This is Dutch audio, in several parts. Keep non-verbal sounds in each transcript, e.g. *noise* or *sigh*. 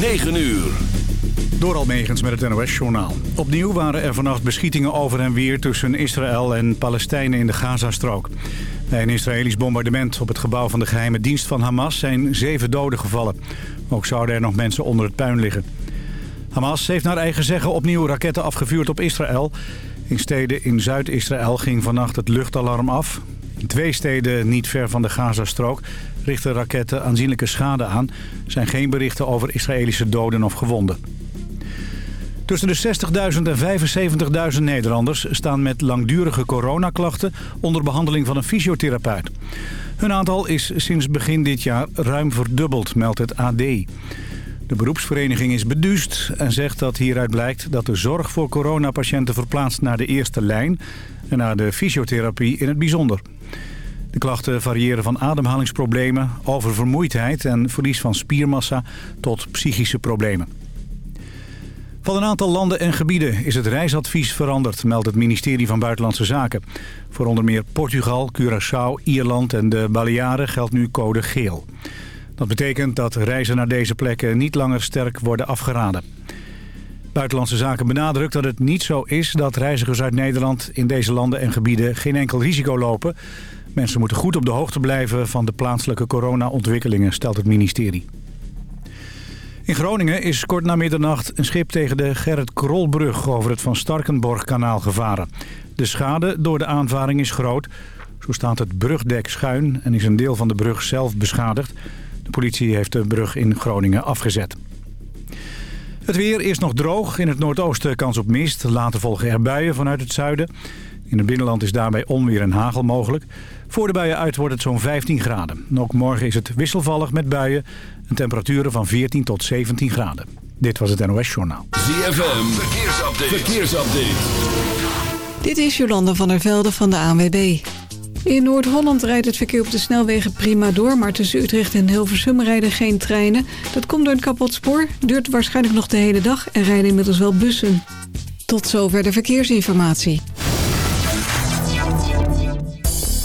9 uur. Door Almegens met het NOS-journaal. Opnieuw waren er vannacht beschietingen over en weer tussen Israël en Palestijnen in de Gazastrook. Bij een Israëlisch bombardement op het gebouw van de geheime dienst van Hamas zijn zeven doden gevallen. Ook zouden er nog mensen onder het puin liggen. Hamas heeft naar eigen zeggen opnieuw raketten afgevuurd op Israël. In steden in Zuid-Israël ging vannacht het luchtalarm af. In twee steden niet ver van de Gazastrook richten raketten aanzienlijke schade aan. Er zijn geen berichten over Israëlische doden of gewonden. Tussen de 60.000 en 75.000 Nederlanders staan met langdurige coronaklachten onder behandeling van een fysiotherapeut. Hun aantal is sinds begin dit jaar ruim verdubbeld, meldt het AD. De beroepsvereniging is beduust en zegt dat hieruit blijkt dat de zorg voor coronapatiënten verplaatst naar de eerste lijn en naar de fysiotherapie in het bijzonder. De klachten variëren van ademhalingsproblemen, oververmoeidheid en verlies van spiermassa tot psychische problemen. Van een aantal landen en gebieden is het reisadvies veranderd, meldt het ministerie van Buitenlandse Zaken. Voor onder meer Portugal, Curaçao, Ierland en de Balearen geldt nu code geel. Dat betekent dat reizen naar deze plekken niet langer sterk worden afgeraden. Buitenlandse Zaken benadrukt dat het niet zo is dat reizigers uit Nederland in deze landen en gebieden geen enkel risico lopen. Mensen moeten goed op de hoogte blijven van de plaatselijke corona-ontwikkelingen, stelt het ministerie. In Groningen is kort na middernacht een schip tegen de Gerrit Krolbrug over het Van Starkenborg-kanaal gevaren. De schade door de aanvaring is groot. Zo staat het brugdek schuin en is een deel van de brug zelf beschadigd. De politie heeft de brug in Groningen afgezet. Het weer is nog droog. In het noordoosten kans op mist. Later volgen er buien vanuit het zuiden. In het binnenland is daarbij onweer en hagel mogelijk. Voor de buien uit wordt het zo'n 15 graden. ook morgen is het wisselvallig met buien. En temperaturen van 14 tot 17 graden. Dit was het NOS Journaal. ZFM, verkeersupdate. verkeersupdate. Dit is Jolanda van der Velde van de ANWB. In Noord-Holland rijdt het verkeer op de snelwegen prima door... maar tussen Utrecht en Hilversum rijden geen treinen. Dat komt door een kapot spoor, duurt waarschijnlijk nog de hele dag... en rijden inmiddels wel bussen. Tot zover de verkeersinformatie.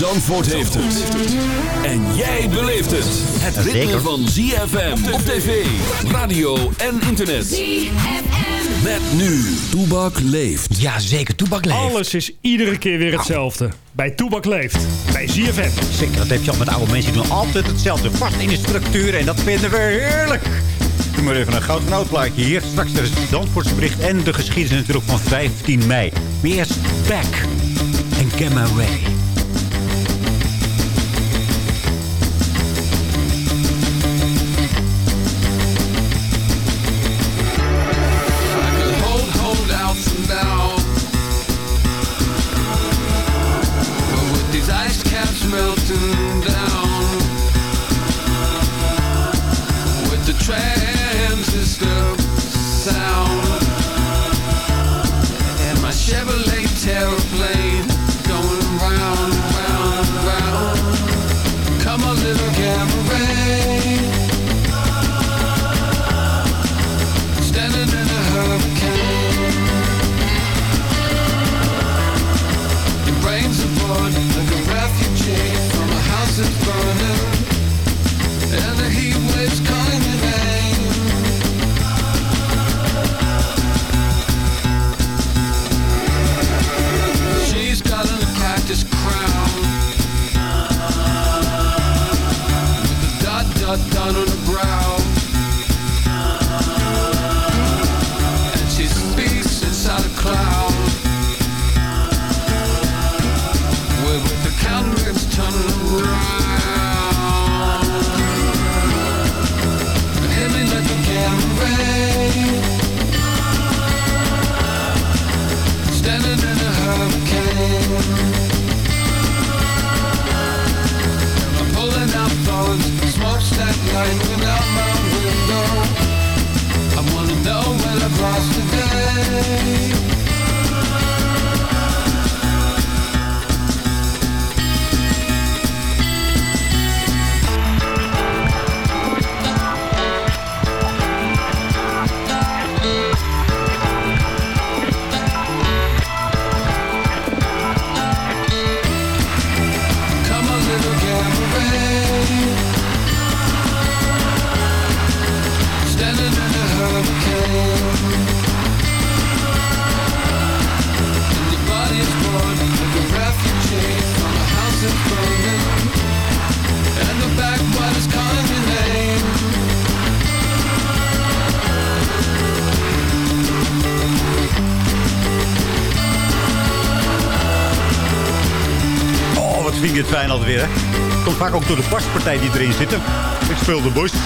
Zandvoort heeft het. En jij beleeft het. Het ritme van ZFM op tv, radio en internet. ZFM. Met nu, Toebak leeft. Ja, zeker. Toebak leeft. Alles is iedere keer weer hetzelfde. Bij Toebak leeft. Bij ZFM. Zeker, dat heb je al met oude mensen. Die doen altijd hetzelfde. Vast in de structuur. En dat vinden we heerlijk. Doe maar even een goud van plaatje hier. Straks de Zandvoortsbericht en de geschiedenis natuurlijk van 15 mei. Maar eerst Back en Gamma Ray. melting Fijn altijd weer, hè? Komt vaak ook door de baspartij die erin zit. Ik speel de bas. Eh,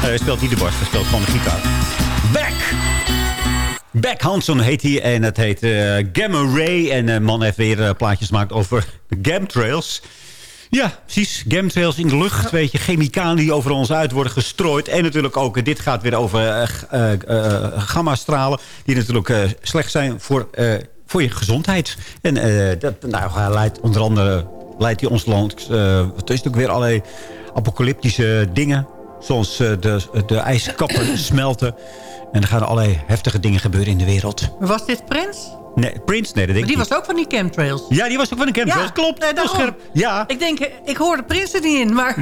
hij speelt niet de bas, hij speelt gewoon de gitaar. Beck! Beck Hanson heet hij en het heet eh, Gamma Ray. En de man heeft weer eh, plaatjes gemaakt over gamtrails. Ja, precies. Gamtrails in de lucht. Weet je, chemicaliën die over ons uit worden gestrooid. En natuurlijk ook, eh, dit gaat weer over eh, eh, eh, gammastralen. Die natuurlijk eh, slecht zijn voor, eh, voor je gezondheid. En eh, dat nou, leidt onder andere leidt hij ons land. eh het is natuurlijk weer allerlei apocalyptische dingen. Zoals eh, de, de ijskappen *coughs* smelten. En er gaan allerlei heftige dingen gebeuren in de wereld. Was dit Prins? Nee, Prince, nee, dat denk Die ik was ook van die chemtrails. Ja, die was ook van een campus. Klopt, nee, heel daarom. scherp. Ja, Ik denk, ik hoorde Prins er niet in. Maar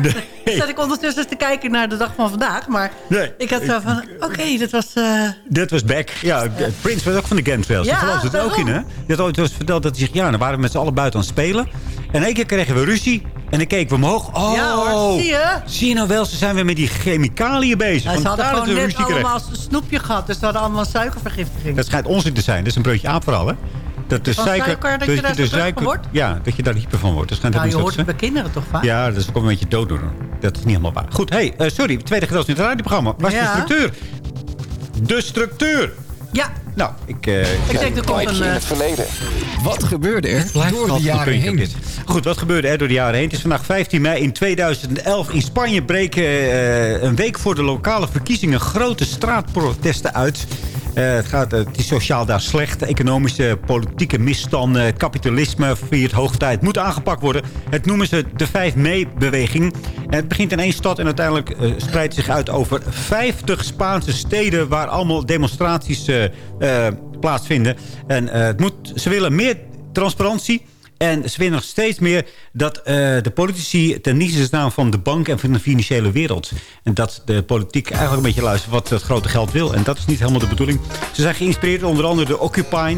Nee. zat ik ondertussen te kijken naar de dag van vandaag. Maar Nee. ik had zo van, oké, dat was... eh, Dat was Beck. Ja, Prince was ook van de Gamtrails. Ja, Ja, gelooft het ook in, hè? Die had ooit verteld dat hij zegt... Ja, dan waren we met z'n allen buiten aan het spelen. En één keer kregen we ruzie. En dan keken we omhoog. Oh, Ja hoor, zie je? Zie je nou wel, ze zijn weer met die chemicaliën bezig. nou, ze hadden gewoon net allemaal een snoepje gehad. Dus ze hadden allemaal suikervergiftiging. Dat schijnt onzin te zijn. Dat is een broodje aapverhaal, hè? Dat de Van suiker, dat je daar druk van wordt? Ja, dat je daar hyper van wordt. Dat schijnt nou, je hoort het bij kinderen toch vaak? Ja, dat is ook een beetje dooddoener. Dat is niet helemaal waar. Goed, hey, eh, sorry. Tweede gedeelte in het radioprogramma. Waar is Ja. de structuur? De structuur. Ja, Nou, ik... eh, ik denk er komt een... eh, Wat gebeurde er door de jaren heen? dit. Goed, wat gebeurde er door de jaren heen? Het is vandaag 15 mei in 2011. In Spanje breken eh, een week voor de lokale verkiezingen grote straatprotesten uit. Eh, het, gaat, eh, het is sociaal daar slecht. Economische, politieke misstanden, kapitalisme viert hoogtijd. Moet aangepakt worden. Het noemen ze de 5 mei-beweging. Het begint in één stad en uiteindelijk eh, spreidt zich uit over 50 Spaanse steden... waar allemaal demonstraties plaatsvinden. En het moet, ze willen meer transparantie... En ze nog steeds meer dat eh, de politici ten dienste staan van de bank en van de financiële wereld. En dat de politiek eigenlijk een beetje luistert wat het grote geld wil. En dat is niet helemaal de bedoeling. Ze zijn geïnspireerd onder andere de Occupy.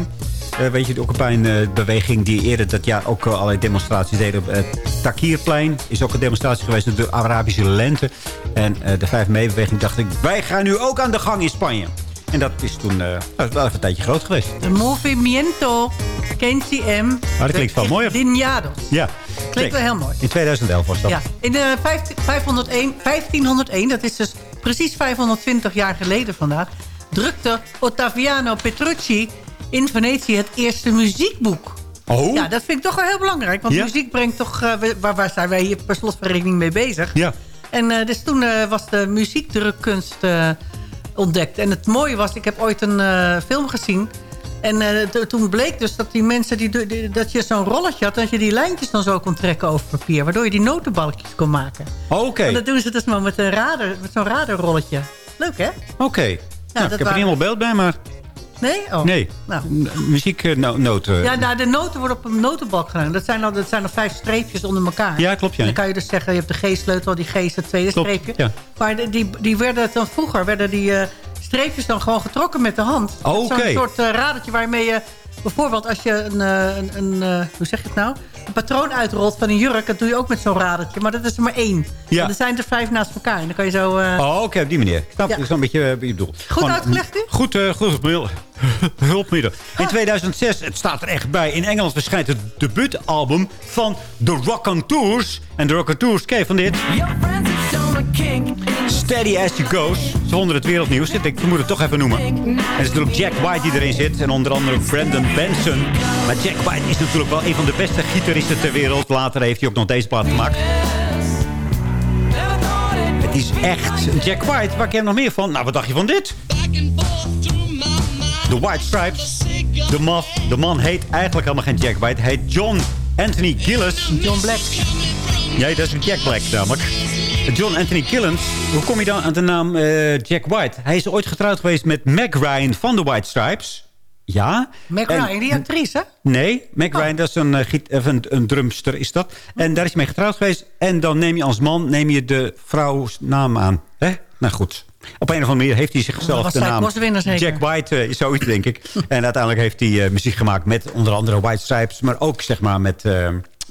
eh, weet je, de Occupy-beweging die eerder dat jaar ook eh, allerlei demonstraties deden. op Het Takierplein is ook een demonstratie geweest. De Arabische lente. En de 5 mei-beweging dacht ik, wij gaan nu ook aan de gang in Spanje. En dat is toen eh, nou, wel even een tijdje groot geweest. De Movimiento KNCM. dat klinkt wel mooi, of? Dignados. Ja. Klinkt wel heel mooi. In 2011 was dat. Ja, in de 15 501, 1501, dat is dus precies 520 jaar geleden vandaag... drukte Ottaviano Petrucci in Venetië het eerste muziekboek. Oh, Ja, dat vind ik toch wel heel belangrijk. Want Ja? muziek brengt toch... eh, waar, waar zijn wij hier per slotverrekening mee bezig? ja. En eh, dus toen eh, was de muziekdrukkunst eh, ontdekt. En het mooie was, ik heb ooit een eh, film gezien... En eh, to- toen bleek dus dat die mensen die, die- dat je zo'n rolletje had... dat je die lijntjes dan zo kon trekken over papier. Waardoor je die notenbalkjes kon maken. Oké, En dat doen ze dus maar met, een radar, met zo'n radarrolletje. Leuk, hè? oké. Nou, ik heb er niet helemaal beeld bij, maar Nee? Oh. nee. Nou. Muzieknoten. Ja, nou, de noten worden op een notenbalk gedaan. Dat zijn, al, dat zijn al vijf streepjes onder elkaar. Ja, klopt, ja. Dan kan je dus zeggen, je hebt de G-sleutel, die G is het tweede Klopt, streepje. ja. Maar die, die werden dan vroeger, werden die eh, streepjes dan gewoon getrokken met de hand. Oh, oké. Zo'n soort eh, radertje waarmee je... Bijvoorbeeld als je een, eh, een, een eh, hoe zeg je het nou? Een patroon uitrolt van een jurk, dat doe je ook met zo'n radertje. Maar dat is er maar één. Ja. Er zijn er vijf naast elkaar. En dan kan je zo... eh, Oh, oké, op die manier. Ik snap Ja. ik snap een beetje eh, wat je bedoelt. Gewoon, uitgelegd, nu? Goed, eh, goed hulpmiddel. *laughs* hulpmiddel. In 2006, het staat er echt bij, in Engeland verschijnt het debuutalbum van The Rock on Tours. En The Rock on Tours, ken je van dit? Steady as you goes. Ze vonden het wereldnieuws. Ik moet het toch even noemen. En het is natuurlijk Jack White die erin zit. En onder andere Brandon Benson. Maar Jack White is natuurlijk wel een van de beste gitaristen ter wereld. Later heeft hij ook nog deze plaat gemaakt. Het is echt Jack White. Waar ken je nog meer van? Nou, wat dacht je van dit? The White Stripes. De man, de man heet eigenlijk helemaal geen Jack White. Hij heet John Anthony Gillis. John Black. Nee, dat is een Jack Black namelijk. John Anthony Gillis. Hoe kom je dan aan de naam eh, Jack White? Hij is ooit getrouwd geweest met Meg Ryan van The White Stripes. Ja. En- Ryan, die actrice, hè? Nee, Meg Ryan, dat is een, eh, een, een drumster is dat. En daar is hij mee getrouwd geweest. En dan neem je als man neem je de vrouws naam aan. Hè? Nou goed. Op een of andere manier heeft hij zichzelf de naam? Jack White, eh, is zoiets denk ik. *laughs* en uiteindelijk heeft hij muziek gemaakt met onder andere White Stripes. Maar ook zeg maar met,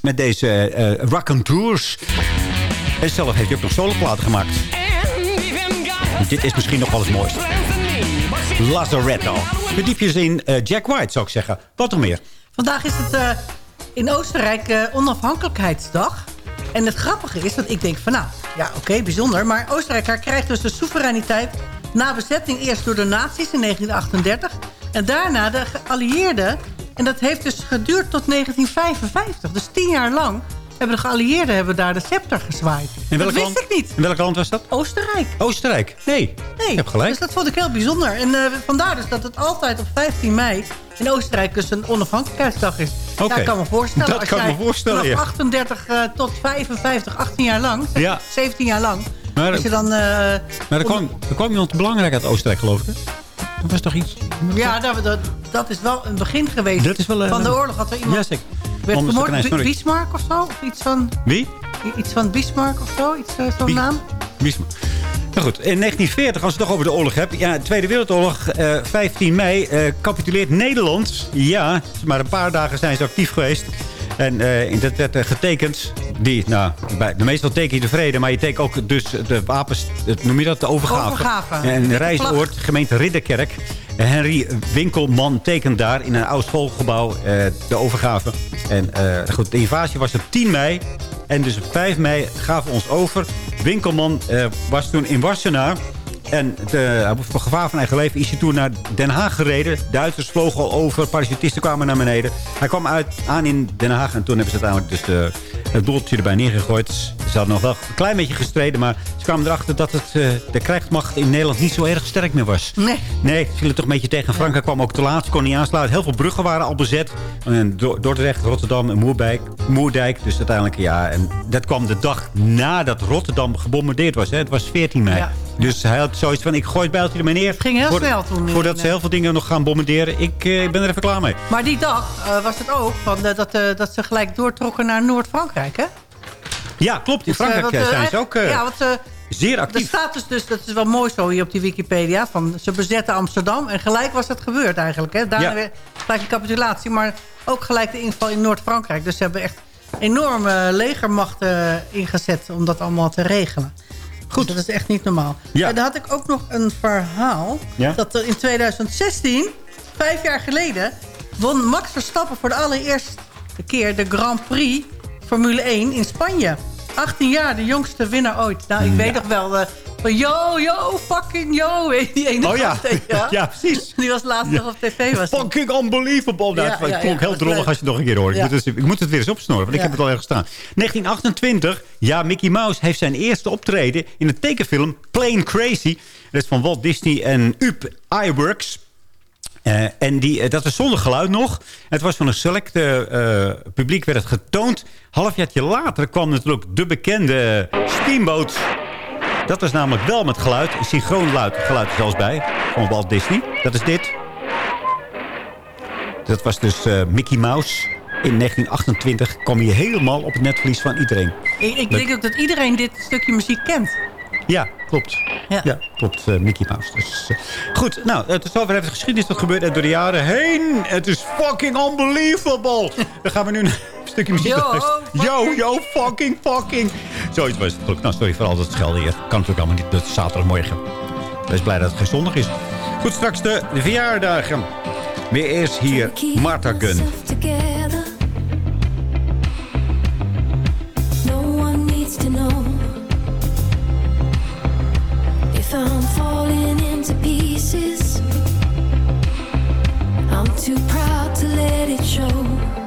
met deze eh Rock and Tours. En zelf heeft hij ook nog soloplaten gemaakt. Dit is misschien nog wel het mooiste. Lazaretto. Verdiep je eens in eh, Jack White, zou ik zeggen. Wat nog meer? Vandaag is het in Oostenrijk onafhankelijkheidsdag. En het grappige is, dat ik denk van nou, ja oké, bijzonder. Maar Oostenrijk herkrijgt dus de soevereiniteit na bezetting eerst door de nazi's in 1938. En daarna de geallieerden. En dat heeft dus geduurd tot 1955. Dus tien jaar lang hebben de geallieerden hebben daar de scepter gezwaaid. In dat wist land? ik niet. In welk land was dat? Oostenrijk. Oostenrijk. Nee, Nee, je hebt gelijk. dus dat vond ik heel bijzonder. En eh, vandaar dus dat het altijd op 15 mei in Oostenrijk dus een onafhankelijkheidsdag is. Oké. Ja, ik kan me voorstellen. Dat als kan ik jij me voorstellen, Vanaf ja. 38 eh, tot 55, 18 jaar lang. Ja. 17 jaar lang. Maar- als je dan... eh, Maar er kwam, er kwam iemand belangrijk uit Oostenrijk, geloof ik. hè? Dat was toch iets... ja, dat, dat, dat is wel een begin geweest. Dat is wel, eh, van de oorlog had er iemand... Zeker. werd vermoord. Bismarck of zo? Of iets van, Wie? iets van Bismarck of zo? Iets, eh, Zo'n naam? Bismarck. Nou goed, in 1940, als je het toch over de oorlog hebt. Ja, Tweede Wereldoorlog, eh, 15 mei, eh, capituleert Nederland. Ja, maar een paar dagen zijn ze actief geweest. En eh, dat werd eh, getekend. Die, nou, bij, de meestal teken je de vrede, maar je tekent ook dus de wapens, noem je dat, de overgave. Overgave. En reisoord, gemeente Ridderkerk. Henry Winkelman tekent daar in een oud schoolgebouw eh, de overgave. En goed, de invasie was op 10 mei. En dus op 5 mei gaven we ons over. Winkelman was toen in Wassenaar. En de, voor gevaar van eigen leven is hij toen naar Den Haag gereden. Duitsers vlogen al over, parachutisten kwamen naar beneden. Hij kwam uit, aan in Den Haag en toen hebben ze uiteindelijk dus de, het boeltje erbij neergegooid. Ze hadden nog wel een klein beetje gestreden, maar ze kwamen erachter dat het, eh, de krijgsmacht in Nederland niet zo erg sterk meer was. Nee. Nee, ze vielen toch een beetje tegen. Frankrijk kwam ook te laat. Ze kon niet aansluiten. Heel veel bruggen waren al bezet. En Do- Dordrecht, Rotterdam en Moerdijk. Moerdijk. Dus uiteindelijk, ja. En dat kwam de dag nadat Rotterdam gebombardeerd was. Hè. Het was 14 mei. Ja. Dus hij had zoiets van, ik gooi het bijltje er maar neer. Het ging heel snel toen. Voordat ze heel veel dingen nog gaan bombarderen. Ik eh, ben er even klaar mee. Maar die dag eh, was het ook van, eh, dat, dat ze gelijk doortrokken naar Noord-Frankrijk, hè? Ja, klopt. In Dus, Frankrijk zijn ze ook ja, want zeer de actief. status dus, dat is wel mooi zo hier op die Wikipedia... van ze bezetten Amsterdam en gelijk was dat gebeurd eigenlijk. Hè? Daarna Ja. weer gelijk een capitulatie, maar ook gelijk de inval in Noord-Frankrijk. Dus ze hebben echt enorme legermachten ingezet om dat allemaal te regelen. Goed. dat is echt niet normaal. Ja. En dan had ik ook nog een verhaal. Ja? Dat er in 2016, vijf jaar geleden... won Max Verstappen voor de allereerste keer de Grand Prix Formule 1 in Spanje. 18 jaar, de jongste winnaar ooit. Nou, ik weet nog wel... van yo, yo, fucking yo. Die ene Oh ja. wel? *laughs* Ja, precies. Die was laatst nog op tv. Was die. Fucking unbelievable. Nou, Ja, het ja, klonk ja, heel dat drollig leuk. als je het nog een keer hoort. Ja. Ik, moet het, ik moet het weer eens opsnorren, want ik Ja. heb het al ergens staan. 1928, ja, Mickey Mouse heeft zijn eerste optreden in de tekenfilm Plain Crazy. Dat is van Walt Disney en Up Iwerks. Eh, en die, eh, dat was zonder geluid nog. Het was van een select eh, publiek werd het getoond. Halfjaartje later kwam natuurlijk de bekende Steamboat. Dat was namelijk wel met geluid. Synchroon geluid, geluid er zelfs bij. Van Walt Disney. Dat is dit. Dat was dus eh, Mickey Mouse. In 1928 kwam hij helemaal op het netvlies van iedereen. Ik, ik denk ook dat iedereen dit stukje muziek kent. Ja, klopt. Ja, Ja. klopt. eh, Mickey Mouse. Dus, eh, goed, nou, het is over even de geschiedenis. Dat gebeurt er door de jaren heen. Het is fucking unbelievable. Dan gaan we nu een stukje muziek Yo. Yo, fucking. yo, fucking, fucking. Zoiets was het. Nou, sorry voor al dat schelden hier. Kan natuurlijk allemaal niet. Dat is zaterdagmorgen. Wees blij dat het geen zondag is. Goed, straks de, de verjaardagen. Weer eerst hier Martha Gunn. Together. No one needs to know too proud to let it show.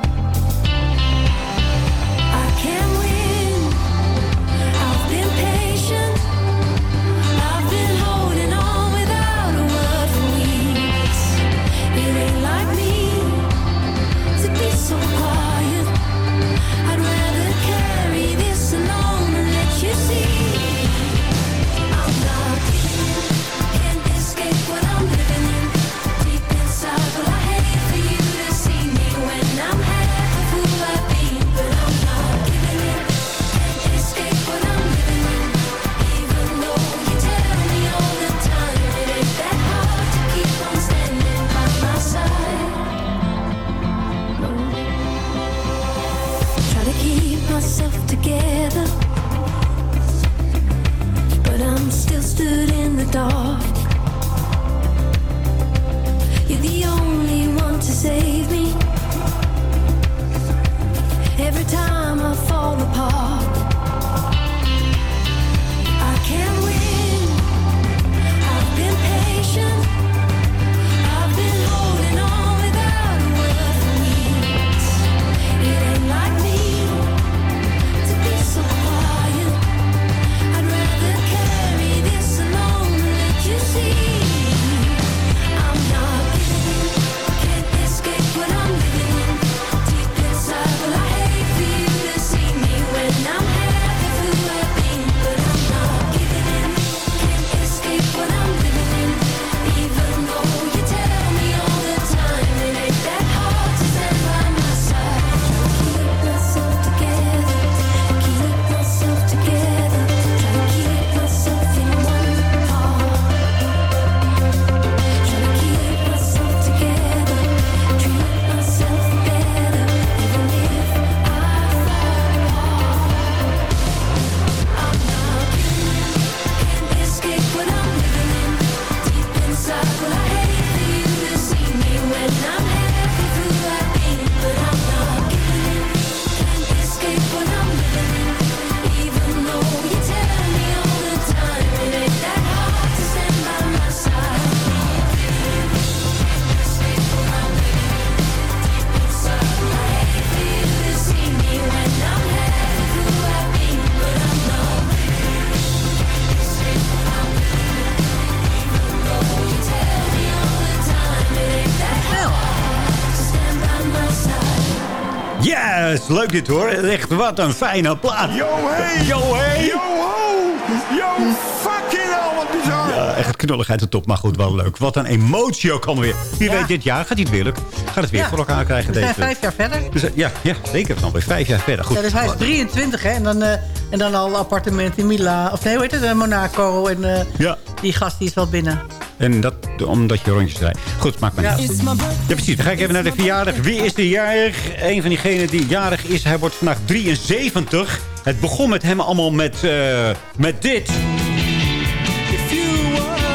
Leuk dit hoor. Echt, wat een fijne plaat. Yo, hey. Yo, hey. Yo, ho! Yo, fucking hell, wat bizar! Ja, echt knulligheid de top, maar goed, wel leuk. Wat een emotie ook alweer. Wie Ja. weet dit jaar gaat hij het weer lukken. Gaat het weer Ja. voor elkaar krijgen We zijn deze. vijf jaar verder. Dus, eh, ja, ja, zeker. Dan weer vijf jaar verder. Goed. Ja, dus hij is 23, hè. En dan, eh, en dan al appartement in Milaan. Of nee, hoe heet het? Eh, Monaco. En eh, Ja. die gast die is wel binnen. En dat omdat je rondjes rijdt. Goed, maakt maar niet Ja. uit. Ja, precies. Dan ga ik even naar de verjaardag. Wie is de jarig? Een van diegenen die jarig is, hij wordt vandaag 73. Het begon met hem allemaal met, eh, met dit.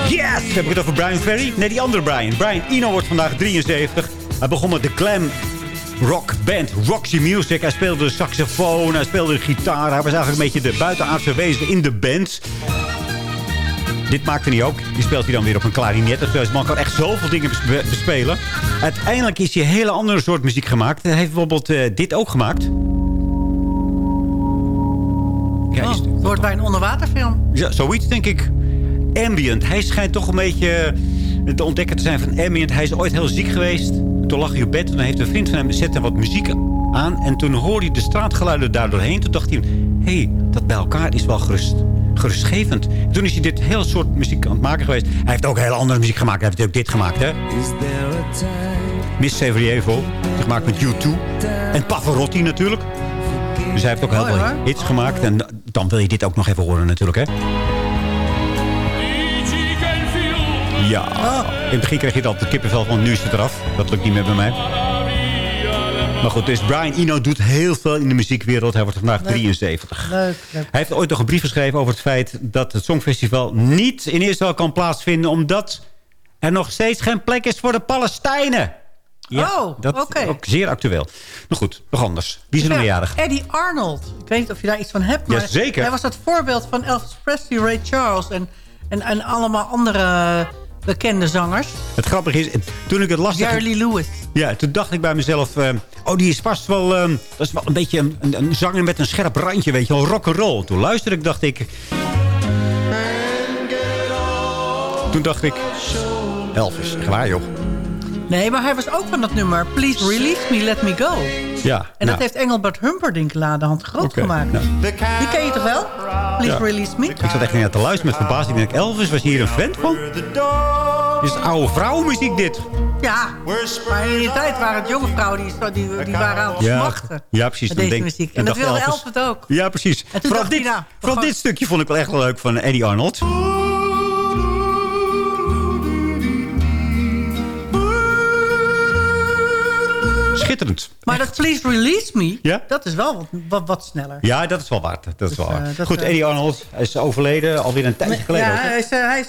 Yes! Heb ik het over Brian Ferry? Nee, die andere Brian. Brian Eno wordt vandaag 73. Hij begon met de glam rock band Roxy Music. Hij speelde de saxofoon, hij speelde de gitaar. Hij was eigenlijk een beetje de buitenaardse wezen in de band. Dit maakte hij ook. Die speelt hij dan weer op een klarinet. Dus deze man kan echt zoveel dingen bespe- bespelen. Uiteindelijk is hij een hele andere soort muziek gemaakt. Hij heeft bijvoorbeeld eh, dit ook gemaakt. Ja, Oh, is- het wordt bij een onderwaterfilm. ja, zoiets denk ik. Ambient. Hij schijnt toch een beetje de ontdekker te zijn van ambient. Hij is ooit heel ziek geweest. Toen lag hij op bed. En dan heeft een vriend van hem zette wat muziek aan. En toen hoorde hij de straatgeluiden daardoorheen. Toen dacht hij, hé, hey, dat bij elkaar is wel gerust, gerustgevend. En toen is hij dit hele soort muziek aan het maken geweest. Hij heeft ook hele andere muziek gemaakt. Hij heeft ook dit gemaakt, hè. Miss Savoyevo. Gemaakt met U2. En Pavarotti natuurlijk. Dus hij heeft ook heel veel hits gemaakt. En dan wil je dit ook nog even horen natuurlijk, hè. Ja. In het begin kreeg je altijd kippenvel van nu is het eraf. Dat lukt niet meer bij mij. Maar goed, dus Brian Eno doet heel veel in de muziekwereld. Hij wordt vandaag 73. Leuk, leuk. Hij heeft ooit nog een brief geschreven over het feit... dat het Songfestival niet in Israël kan plaatsvinden... omdat er nog steeds geen plek is voor de Palestijnen. Oh, dat oké. ook zeer actueel. Maar goed, nog anders. Wie is Ja, jarig? Eddie Arnold. Ik weet niet of je daar iets van hebt. Maar Jazeker. Hij was het voorbeeld van Elvis Presley, Ray Charles... en, en, en allemaal andere bekende zangers. Het grappige is, toen ik het las... Jerry Lewis. Ja, toen dacht ik bij mezelf... eh, oh, die is vast wel... eh, dat is wel een beetje een, een, een zanger met een scherp randje, weet je wel. Rock'n'roll. Toen luisterde ik, dacht ik... Toen dacht ik... Elvis, echt waar joh. Nee, maar hij was ook van dat nummer... Please Release Me, Let Me Go. Ja, En nou, dat heeft Engelbert Humperdinck de hand groot gemaakt. nou. Die ken je toch wel? Please Ja. Release Me? Ik zat echt naar te luisteren met verbazing. Ik denk, Elvis, was hier een fan van? Dit is oude vrouwenmuziek dit. Ja, maar in die tijd waren het jonge vrouwen die, die, die waren aan het Ja, smachten. ja precies. Deze denk- muziek. En dat wilde Elvis- Elvis het ook. Ja, precies. Vooral, dit, nou, vooral dit stukje vond ik wel echt wel leuk van Eddie Arnold. Schitterend. Maar dat Please Release Me, Ja? dat is wel wat, wat, wat sneller. Ja, dat is wel waard. Dat is wel eh, waard. dat, Goed, eh, Eddie Arnold is overleden alweer een tijdje geleden. ja, ook, hij is, eh, hij is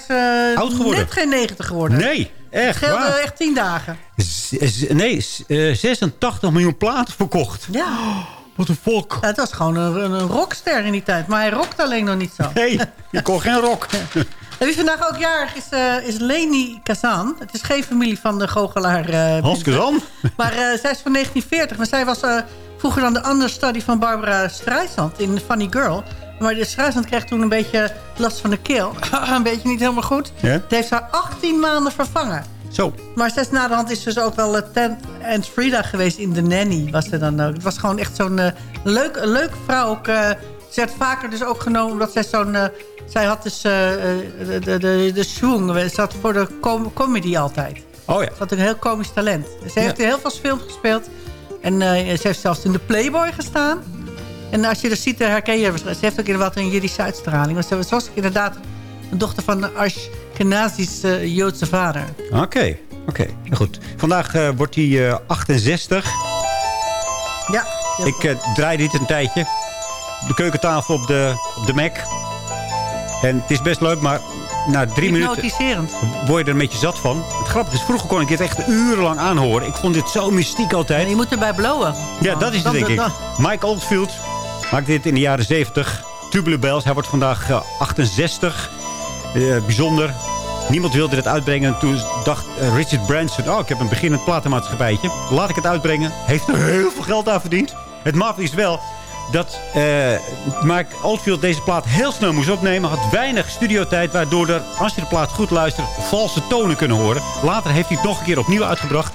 Oud geworden. net geen 90 geworden. Nee. Echt Scheelde waar? echt tien dagen. Z- nee, s- eh, 86 miljoen platen verkocht. Ja. *gasps* Wat een volk. Ja, het was gewoon een, een, een rockster in die tijd. Maar hij rockte alleen nog niet zo. Nee, je kon *laughs* geen rock. En wie vandaag ook jarig is, eh, is Leni Kazan. Het is geen familie van de goochelaar. eh, Hans Kazan? Maar eh, zij is van 1940. Maar zij was vroeger dan de understudy van Barbara Streisand in Funny Girl. Maar de Streisand kreeg toen een beetje last van de keel. *clears throat* een beetje niet helemaal goed. Ja? Het heeft haar 18 maanden vervangen. Zo. Maar zij is naderhand is dus ook wel uh, Tent and Frida geweest in The Nanny. Was ze dan ook. Het was gewoon echt zo'n eh, leuk, een leuke vrouw. Ook, ze werd vaker dus ook genomen omdat zij zo'n... zij had dus eh, eh, de, de, de. Ze zat voor de com- comedy altijd. Oh ja. Ze had een heel komisch talent. Ze heeft heel veel films gespeeld. En eh, ze heeft zelfs in de Playboy gestaan. En als je dat ziet, herken je. Ze heeft ook inderdaad een Jiddische uitstraling. Want ze was- inderdaad een dochter van een Ashkenazisch eh, Joodse vader. Oké, oké. Goed. Vandaag wordt hij eh, 68. Ja. Ik draai dit een tijdje. De keukentafel op de, op de Mac. En het is best leuk, maar na drie minuten word je er een beetje zat van. Het grappige is, vroeger kon ik dit echt urenlang aanhoren. Ik vond dit zo mystiek altijd. Je moet erbij blowen. Ja, dat is het, denk ik. Mike Oldfield maakte dit in de jaren 70. Tubular Bells. Hij wordt vandaag eh, 68. Eh, bijzonder. Niemand wilde dit uitbrengen. En toen dacht eh, Richard Branson... oh, ik heb een beginnend platenmaatschappijtje. Laat ik het uitbrengen. Heeft er heel veel geld aan verdiend. Het maf is wel dat eh Mike Oldfield deze plaat heel snel moest opnemen. Had weinig studiotijd, waardoor er, als je de plaat goed luistert... valse tonen kunnen horen. Later heeft hij het nog een keer opnieuw uitgebracht...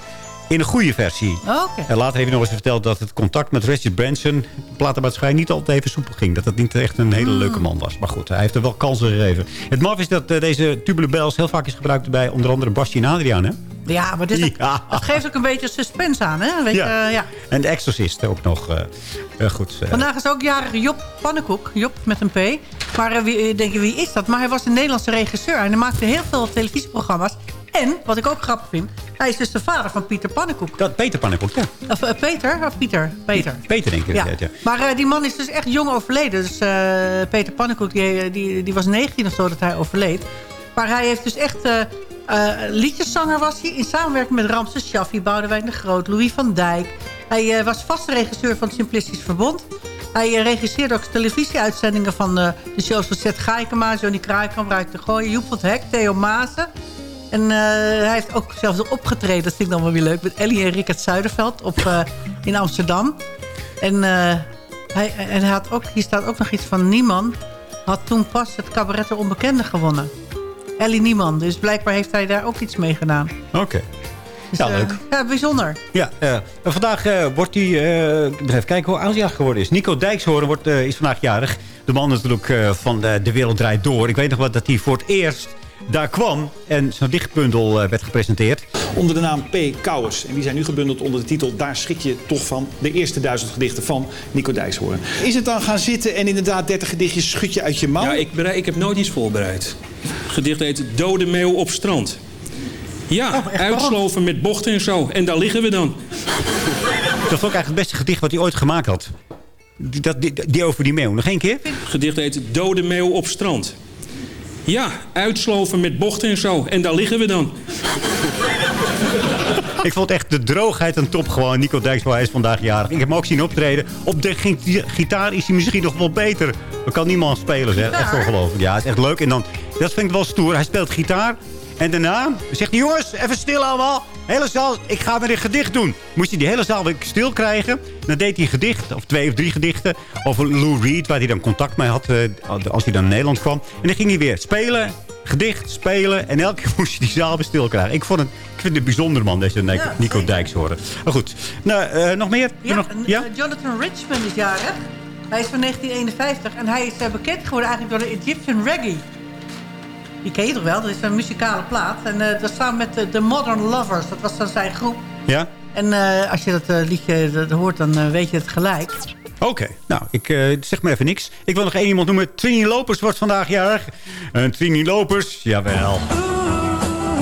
in een goede versie. Oké. En later heeft hij nog eens verteld dat het contact met Richard Branson... de platenmaatschappij niet altijd even soepel ging. Dat het niet echt een hele leuke man was. Maar goed, hij heeft er wel kansen gegeven. Het maf is dat eh, deze tubular bells heel vaak is gebruikt... bij onder andere Bastien en Adriaan, hè? Ja, maar dit *laughs* Ja. dat geeft ook een beetje suspense aan, hè? Weet Ja. Je, ja. En de Exorcist ook nog. eh, eh, goed. eh. Vandaag is ook jarig Job Pannenkoek. Job met een P. Maar eh, wie, denk je, wie is dat? Maar hij was een Nederlandse regisseur. En hij maakte heel veel televisieprogramma's. En, wat ik ook grappig vind... hij is dus de vader van Pieter Pannenkoek. Dat Peter Pannenkoek, ja. Of eh, Peter? Of Pieter? Peter. Peter, denk ik. Ja. Ja. Maar eh, die man is dus echt jong overleden. Dus eh, Peter Pannenkoek, die, die, die was 19 of zo dat hij overleed. Maar hij heeft dus echt... eh, liedjeszanger was hij in samenwerking met Ramses Shaffi, Boudewijn de Groot, Louis van Dijk. Hij eh, was vaste regisseur van het Simplistisch Verbond. Hij eh, regisseerde ook televisieuitzendingen van de shows van Zet Gaikema, Johnny Kraaikamp, Ruik de Gooien, Joep van Hek, Theo Maassen. En hij heeft ook zelfs opgetreden, dat vind ik dan wel weer leuk, met Ellie en Rickert Zuiderveld in Amsterdam. En, hij, en hij had ook, hier staat ook nog iets van Nieman. Had toen pas het cabaret de onbekende gewonnen. Ellie Nieman. Dus blijkbaar heeft hij daar ook iets mee gedaan. Oké. Dus, Ja, eh, leuk. ja, bijzonder. Ja, eh, vandaag eh, wordt hij... even kijken hoe oud hij geworden is. Nico Dijkshoorn wordt, is vandaag jarig. De man natuurlijk van de, de Wereld Draait Door. Ik weet nog wel dat hij voor het eerst daar kwam... en zo'n dichtbundel eh, werd gepresenteerd. Onder de naam P. Kouwers. En die zijn nu gebundeld onder de titel Daar schrik je toch van. De eerste duizend gedichten van Nico Dijkshoorn. Is het dan gaan zitten en inderdaad 30 gedichtjes schud je uit je mouw? Ja, ik, ik heb nooit iets voorbereid. Het gedicht heet Dode Meeuw op strand. Ja, uitsloven met bochten en zo. En daar liggen we dan. Dat was ook eigenlijk het beste gedicht wat hij ooit gemaakt had. Die, dat, die, die over die meeuw. Nog één keer? Het gedicht heet Dode Meeuw op strand. Ja, uitsloven met bochten en zo. En daar liggen we dan. Ik vond echt de droogheid een top gewoon. Nico Dijkshoorn hij is vandaag jarig. Ik heb hem ook zien optreden. Op de gi- gitaar is hij misschien nog wel beter. Er kan niemand spelen, zeg. Echt ongelooflijk. Ja, het is echt leuk. En dan, dat vind ik wel stoer. Hij speelt gitaar. En daarna zegt hij, jongens, even stil allemaal. Hele zaal, ik ga weer een gedicht doen. Moest hij die hele zaal weer stil krijgen. Dan deed hij een gedicht, of twee of drie gedichten. Over Lou Reed, waar hij dan contact mee had. eh, als hij dan in Nederland kwam. En dan ging hij weer spelen, gedicht, spelen. En elke keer *laughs* moest je die zaal weer stil krijgen. Ik, vond het, ik vind het een bijzonder man, deze Nico, Ja, Nico Dijkshoorn. Maar goed, nou, eh, nog meer? Ja, nog, en, ja? eh, Jonathan Richman is jarig. Hij is van 1951 en hij is eh, bekend geworden eigenlijk door de Egyptian Reggae. Die ken je toch wel? Dat is een muzikale plaat. En eh, dat samen met de The Modern Lovers. Dat was dan zijn groep. Ja? En eh, als je dat eh, liedje dat hoort, dan eh, weet je het gelijk. Oké, nou, ik eh, zeg maar even niks. Ik wil nog één iemand noemen. Trini Lopers wordt vandaag jarig. En Trini Lopers, jawel.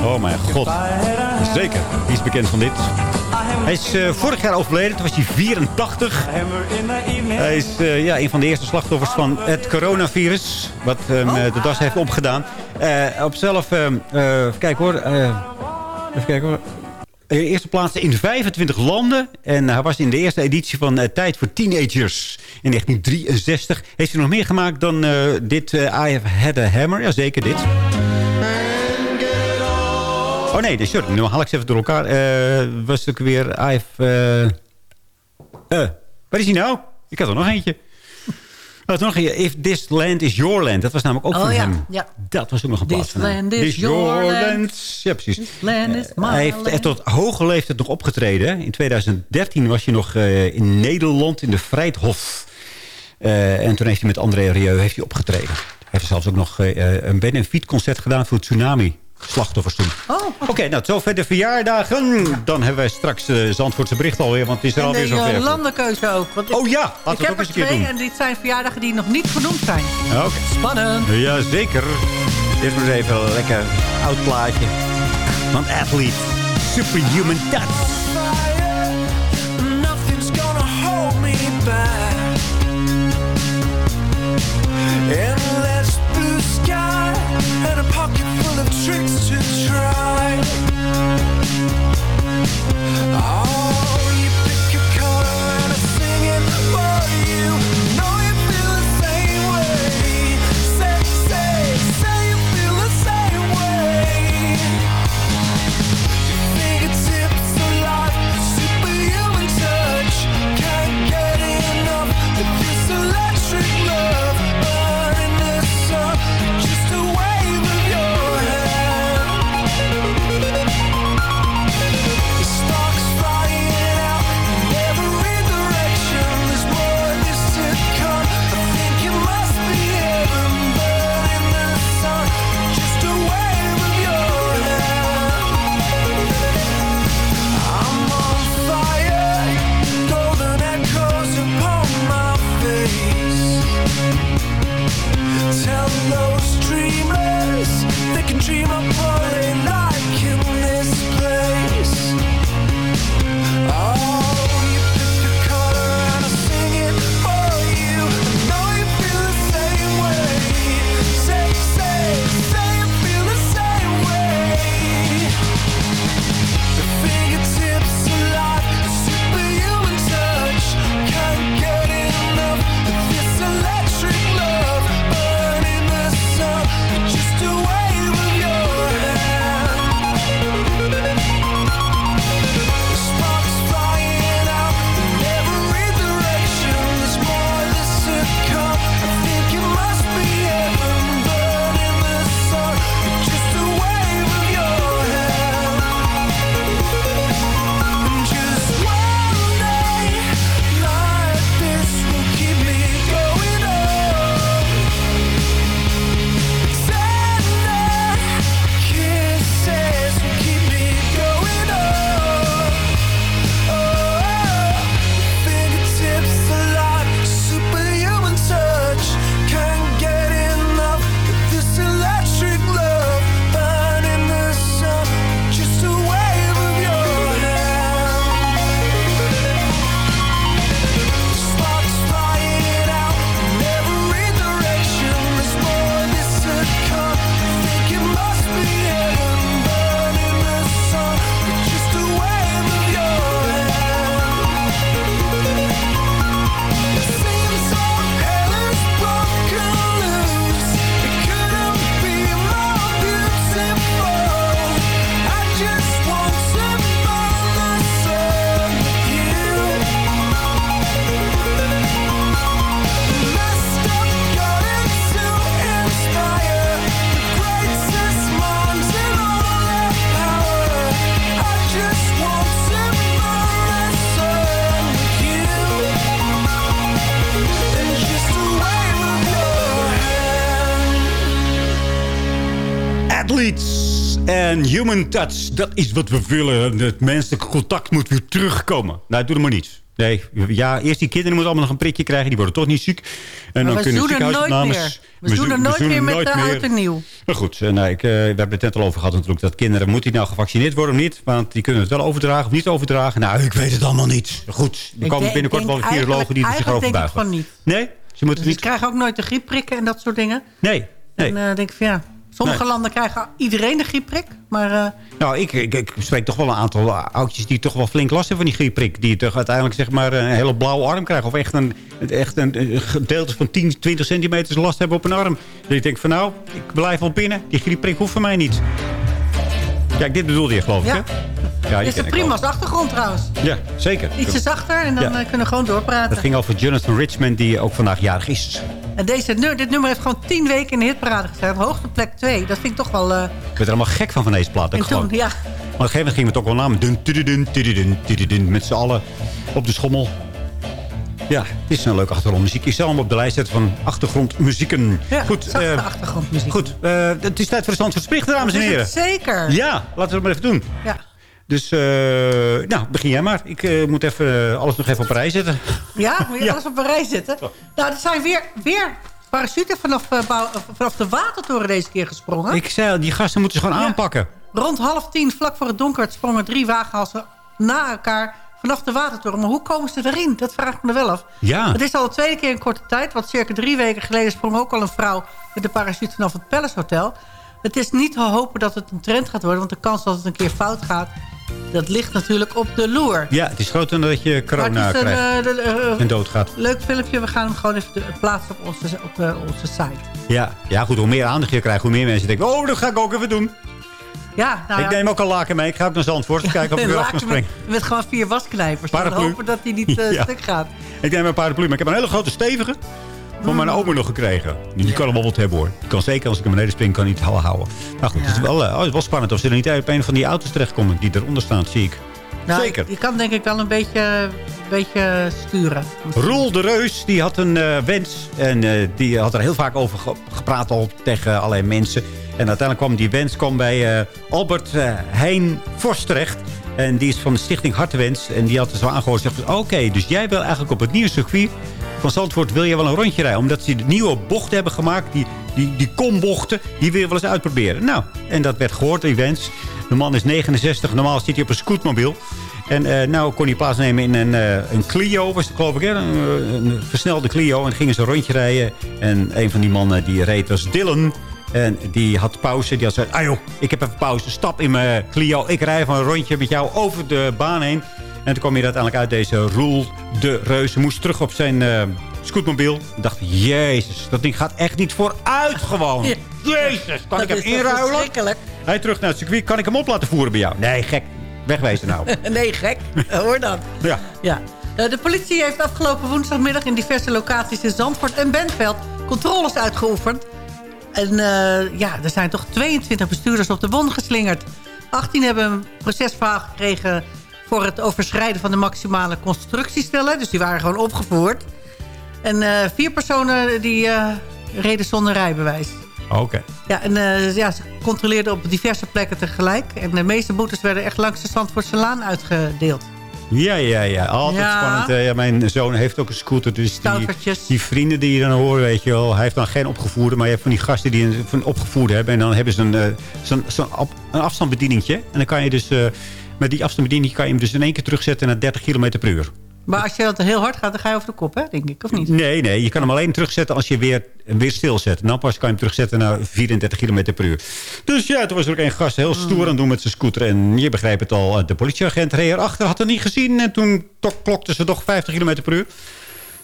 Oh mijn god. Zeker, die is bekend van dit. Hij is eh, vorig jaar overleden, toen was hij 84. Hij is eh, ja, een van de eerste slachtoffers van het coronavirus. Wat eh, de das heeft opgedaan. Op zelf, eh, eh, kijk hoor... Even kijken hoor. Eerste plaats in 25 landen. En hij was in de eerste editie van Tijd voor Teenagers in 1963. Heeft hij nog meer gemaakt dan dit eh, I Have Had a Hammer? Ja, zeker dit. Oh nee, nee, sorry. Nu haal ik ze even door elkaar. Eh, was ook weer I Have... eh eh, waar is hij nou? Ik had er nog eentje. *laughs* Oh, nog een, If This Land Is Your Land. Dat was namelijk ook Oh, van ja, hem. ja. Dat was ook nog een plaats This van land is your land. Ja, precies. This land is my Hij heeft land. tot hoge leeftijd nog opgetreden. In 2013 was hij nog in Nederland in de Vrijthof. En toen heeft hij met André Rieu heeft hij opgetreden. Hij heeft zelfs ook nog een benefietconcert gedaan voor het tsunami. Slachtoffers toen. Oh, Oké, nou, zover de verjaardagen. Dan hebben wij straks de Zandvoortse bericht alweer, want het is er en alweer de zover. eh, landenkeuze ook. Want ik, Oh ja, laten we ook eens een keer doen. en dit zijn verjaardagen die nog niet genoemd zijn. Oké. Spannend. Ja, zeker. Eerst maar even een lekker oud plaatje. Van Athlete. Superhuman Touch. En human touch. Dat is wat we willen. Het menselijke contact moet weer terugkomen. Nou, doe er maar niets. Nee, ja, eerst die kinderen moeten allemaal nog een prikje krijgen. Die worden toch niet ziek. En Maar we kunnen er nooit ziekenhuisopnames- meer. We doen er nooit meer met de meer. oud en nieuw. Maar goed, eh, nou, ik, eh, we hebben het net al over gehad natuurlijk. Dat kinderen, moet die nou gevaccineerd worden of niet? Want die kunnen het wel overdragen of niet overdragen. Nou, ik weet het allemaal niet. Goed, er komen denk- binnenkort wel virologen die er zich over eigenlijk denk ik buigen. van niet. Nee? Ze moeten Dus niet... ik krijg ook nooit de griepprikken en dat soort dingen. Nee, nee. En eh denk ik van ja, Sommige Nee. landen krijgen iedereen de griepprik. Maar eh, Nou, ik, ik, ik spreek toch wel een aantal oudjes die toch wel flink last hebben van die griepprik. Die toch uiteindelijk zeg maar een hele blauwe arm krijgen. Of echt een, echt een, gedeelte van 10, 20 centimeter last hebben op een arm. Dus ik denk van nou, ik blijf wel binnen. Die griepprik hoeft van mij niet. Kijk, dit bedoelde je geloof ik, Ja. hè? Ja, is het ik prima als achtergrond trouwens. Ja, zeker. Ietsje zachter en dan Ja. eh, kunnen we gewoon doorpraten. Het ging over Jonathan Richmond, die ook vandaag jarig is. En deze, dit nummer heeft gewoon tien weken in de hitparade gestaan. Hoogste plek 2. Dat vind ik toch wel... eh Ik werd er allemaal gek van van deze plaat. Gewoon, ja, Maar op een gegeven moment gingen we het ook wel namen. Dun, tududun, tududun, tududun, met z'n allen op de schommel. Ja, het is een leuke achtergrondmuziek. Ik zal hem op de lijst zetten van achtergrondmuzieken. ja goed, eh, achtergrondmuziek. goed eh, het is tijd voor de stand dames en heren. zeker. Ja, laten we het maar even doen. Ja. Dus, eh, nou, begin jij maar. Ik eh, moet even, alles nog even op rij zetten. Ja, *laughs* moet je Ja. alles op een rij zetten? Nou, er zijn weer, weer parachuten vanaf, eh, vanaf de watertoren deze keer gesprongen. Ik zei die gasten moeten ze gewoon Ja. aanpakken. Rond half tien, vlak voor het donker, sprongen drie wagenhalsen na elkaar vanaf de watertoren. Maar hoe komen ze erin? Dat vraag ik me wel af. Ja. Het is al de tweede keer in korte tijd. Want circa drie weken geleden sprong ook al een vrouw met de parachute vanaf het Palace Hotel. Het is niet te hopen dat het een trend gaat worden. Want de kans dat het een keer fout gaat, dat ligt natuurlijk op de loer. Ja, het is groter dan dat je corona een, krijgt eh, de- eh, en doodgaat. leuk filmpje. We gaan hem gewoon even plaatsen op onze, op, onze site. Ja. ja, goed, hoe meer aandacht je krijgt, hoe meer mensen denken... oh, dat ga ik ook even doen. Ja, nou ik ja. neem ook een laken mee. Ik ga ook naar Zandvoort. kijken of ik weer af kan springen. met, met gewoon vier wasknijpers. Paraplu. hopen dat hij niet *laughs* Ja. stuk gaat. Ik neem een paraplu, maar ik heb een hele grote stevige van mijn oma nog gekregen. Die kan hem wel wat hebben hoor. Die kan zeker als ik naar beneden spring, kan hij het hou- houden. Nou goed, het, is wel, eh, oh, het is wel spannend of ze er niet op een van die auto's terechtkomen die eronder staan, zie ik. Nou, Zeker. Je kan denk ik wel een beetje, beetje sturen. Roel de Reus, die had een eh, wens. En eh, die had er heel vaak over ge- gepraat al tegen allerlei mensen. En uiteindelijk kwam die wens kwam bij Albert Heijn Vos terecht. En die is van de stichting Hartewens. En die had zo aangehoord zegt... Oké, dus jij wil eigenlijk op het nieuwe circuit van Zandvoort... wil je wel een rondje rijden. Omdat ze de nieuwe bochten hebben gemaakt. Die, die, die kombochten, die wil je wel eens uitproberen. Nou, en dat werd gehoord, die wens. De man is 69. Normaal zit hij op een scootmobiel. En eh nou kon hij plaatsnemen in een, eh, een Clio, was het geloof ik? Een, eh, een versnelde Clio. En gingen ze een rondje rijden. En een van die mannen die reed was Dylan. En die had pauze. Die had gezegd, ah joh, ik heb even pauze. Stap in mijn Clio. Ik rij van een rondje met jou over de baan heen. En toen kwam hij uiteindelijk uit deze Roel de. Hij moest terug op zijn eh, scootmobiel. Ik dacht, jezus, dat ding gaat echt niet vooruit gewoon. Ja. Jezus, kan ik hem inruilen? Hij terug naar het circuit. Kan ik hem op laten voeren bij jou? Nee, gek. Wegwezen nou. *laughs* Nee, gek. Hoor dat. *laughs* ja. Ja. Eh, De politie heeft afgelopen woensdagmiddag in diverse locaties in Zandvoort en Bentveld controles uitgeoefend. En eh, ja, er zijn toch 22 bestuurders op de bon geslingerd. 18 hebben een procesverhaal gekregen voor het overschrijden van de maximale constructiesnelheid. Dus die waren gewoon opgevoerd. En eh, vier personen die eh, reden zonder rijbewijs. Oké. Ja, en ja, ze controleerden op diverse plekken tegelijk. En de meeste boetes werden echt langs de Zandvoortse Laan uitgedeeld. Ja, ja, ja. Altijd Ja. spannend. hè. Ja, mijn zoon heeft ook een scooter. Dus die, die vrienden die je dan horen, weet je wel. Hij heeft dan geen opgevoerde. Maar je hebt van die gasten die een, van opgevoerde hebben. En dan hebben ze een, zo'n op- een afstandsbedieningetje. En dan kan je dus... eh, met die afstandsbediening kan je hem dus in één keer terugzetten naar 30 km per uur. Maar als je dat heel hard gaat, dan ga je over de kop, hè, denk ik, of niet? Nee, nee. Je kan hem alleen terugzetten als je weer, weer stilzet. En dan pas kan je hem terugzetten naar 34 km per uur. Dus ja, toen was er ook een gast heel stoer aan het doen met zijn scooter. En je begrijpt het al, de politieagent reed erachter, had het niet gezien. En toen klokte ze toch 50 km per uur.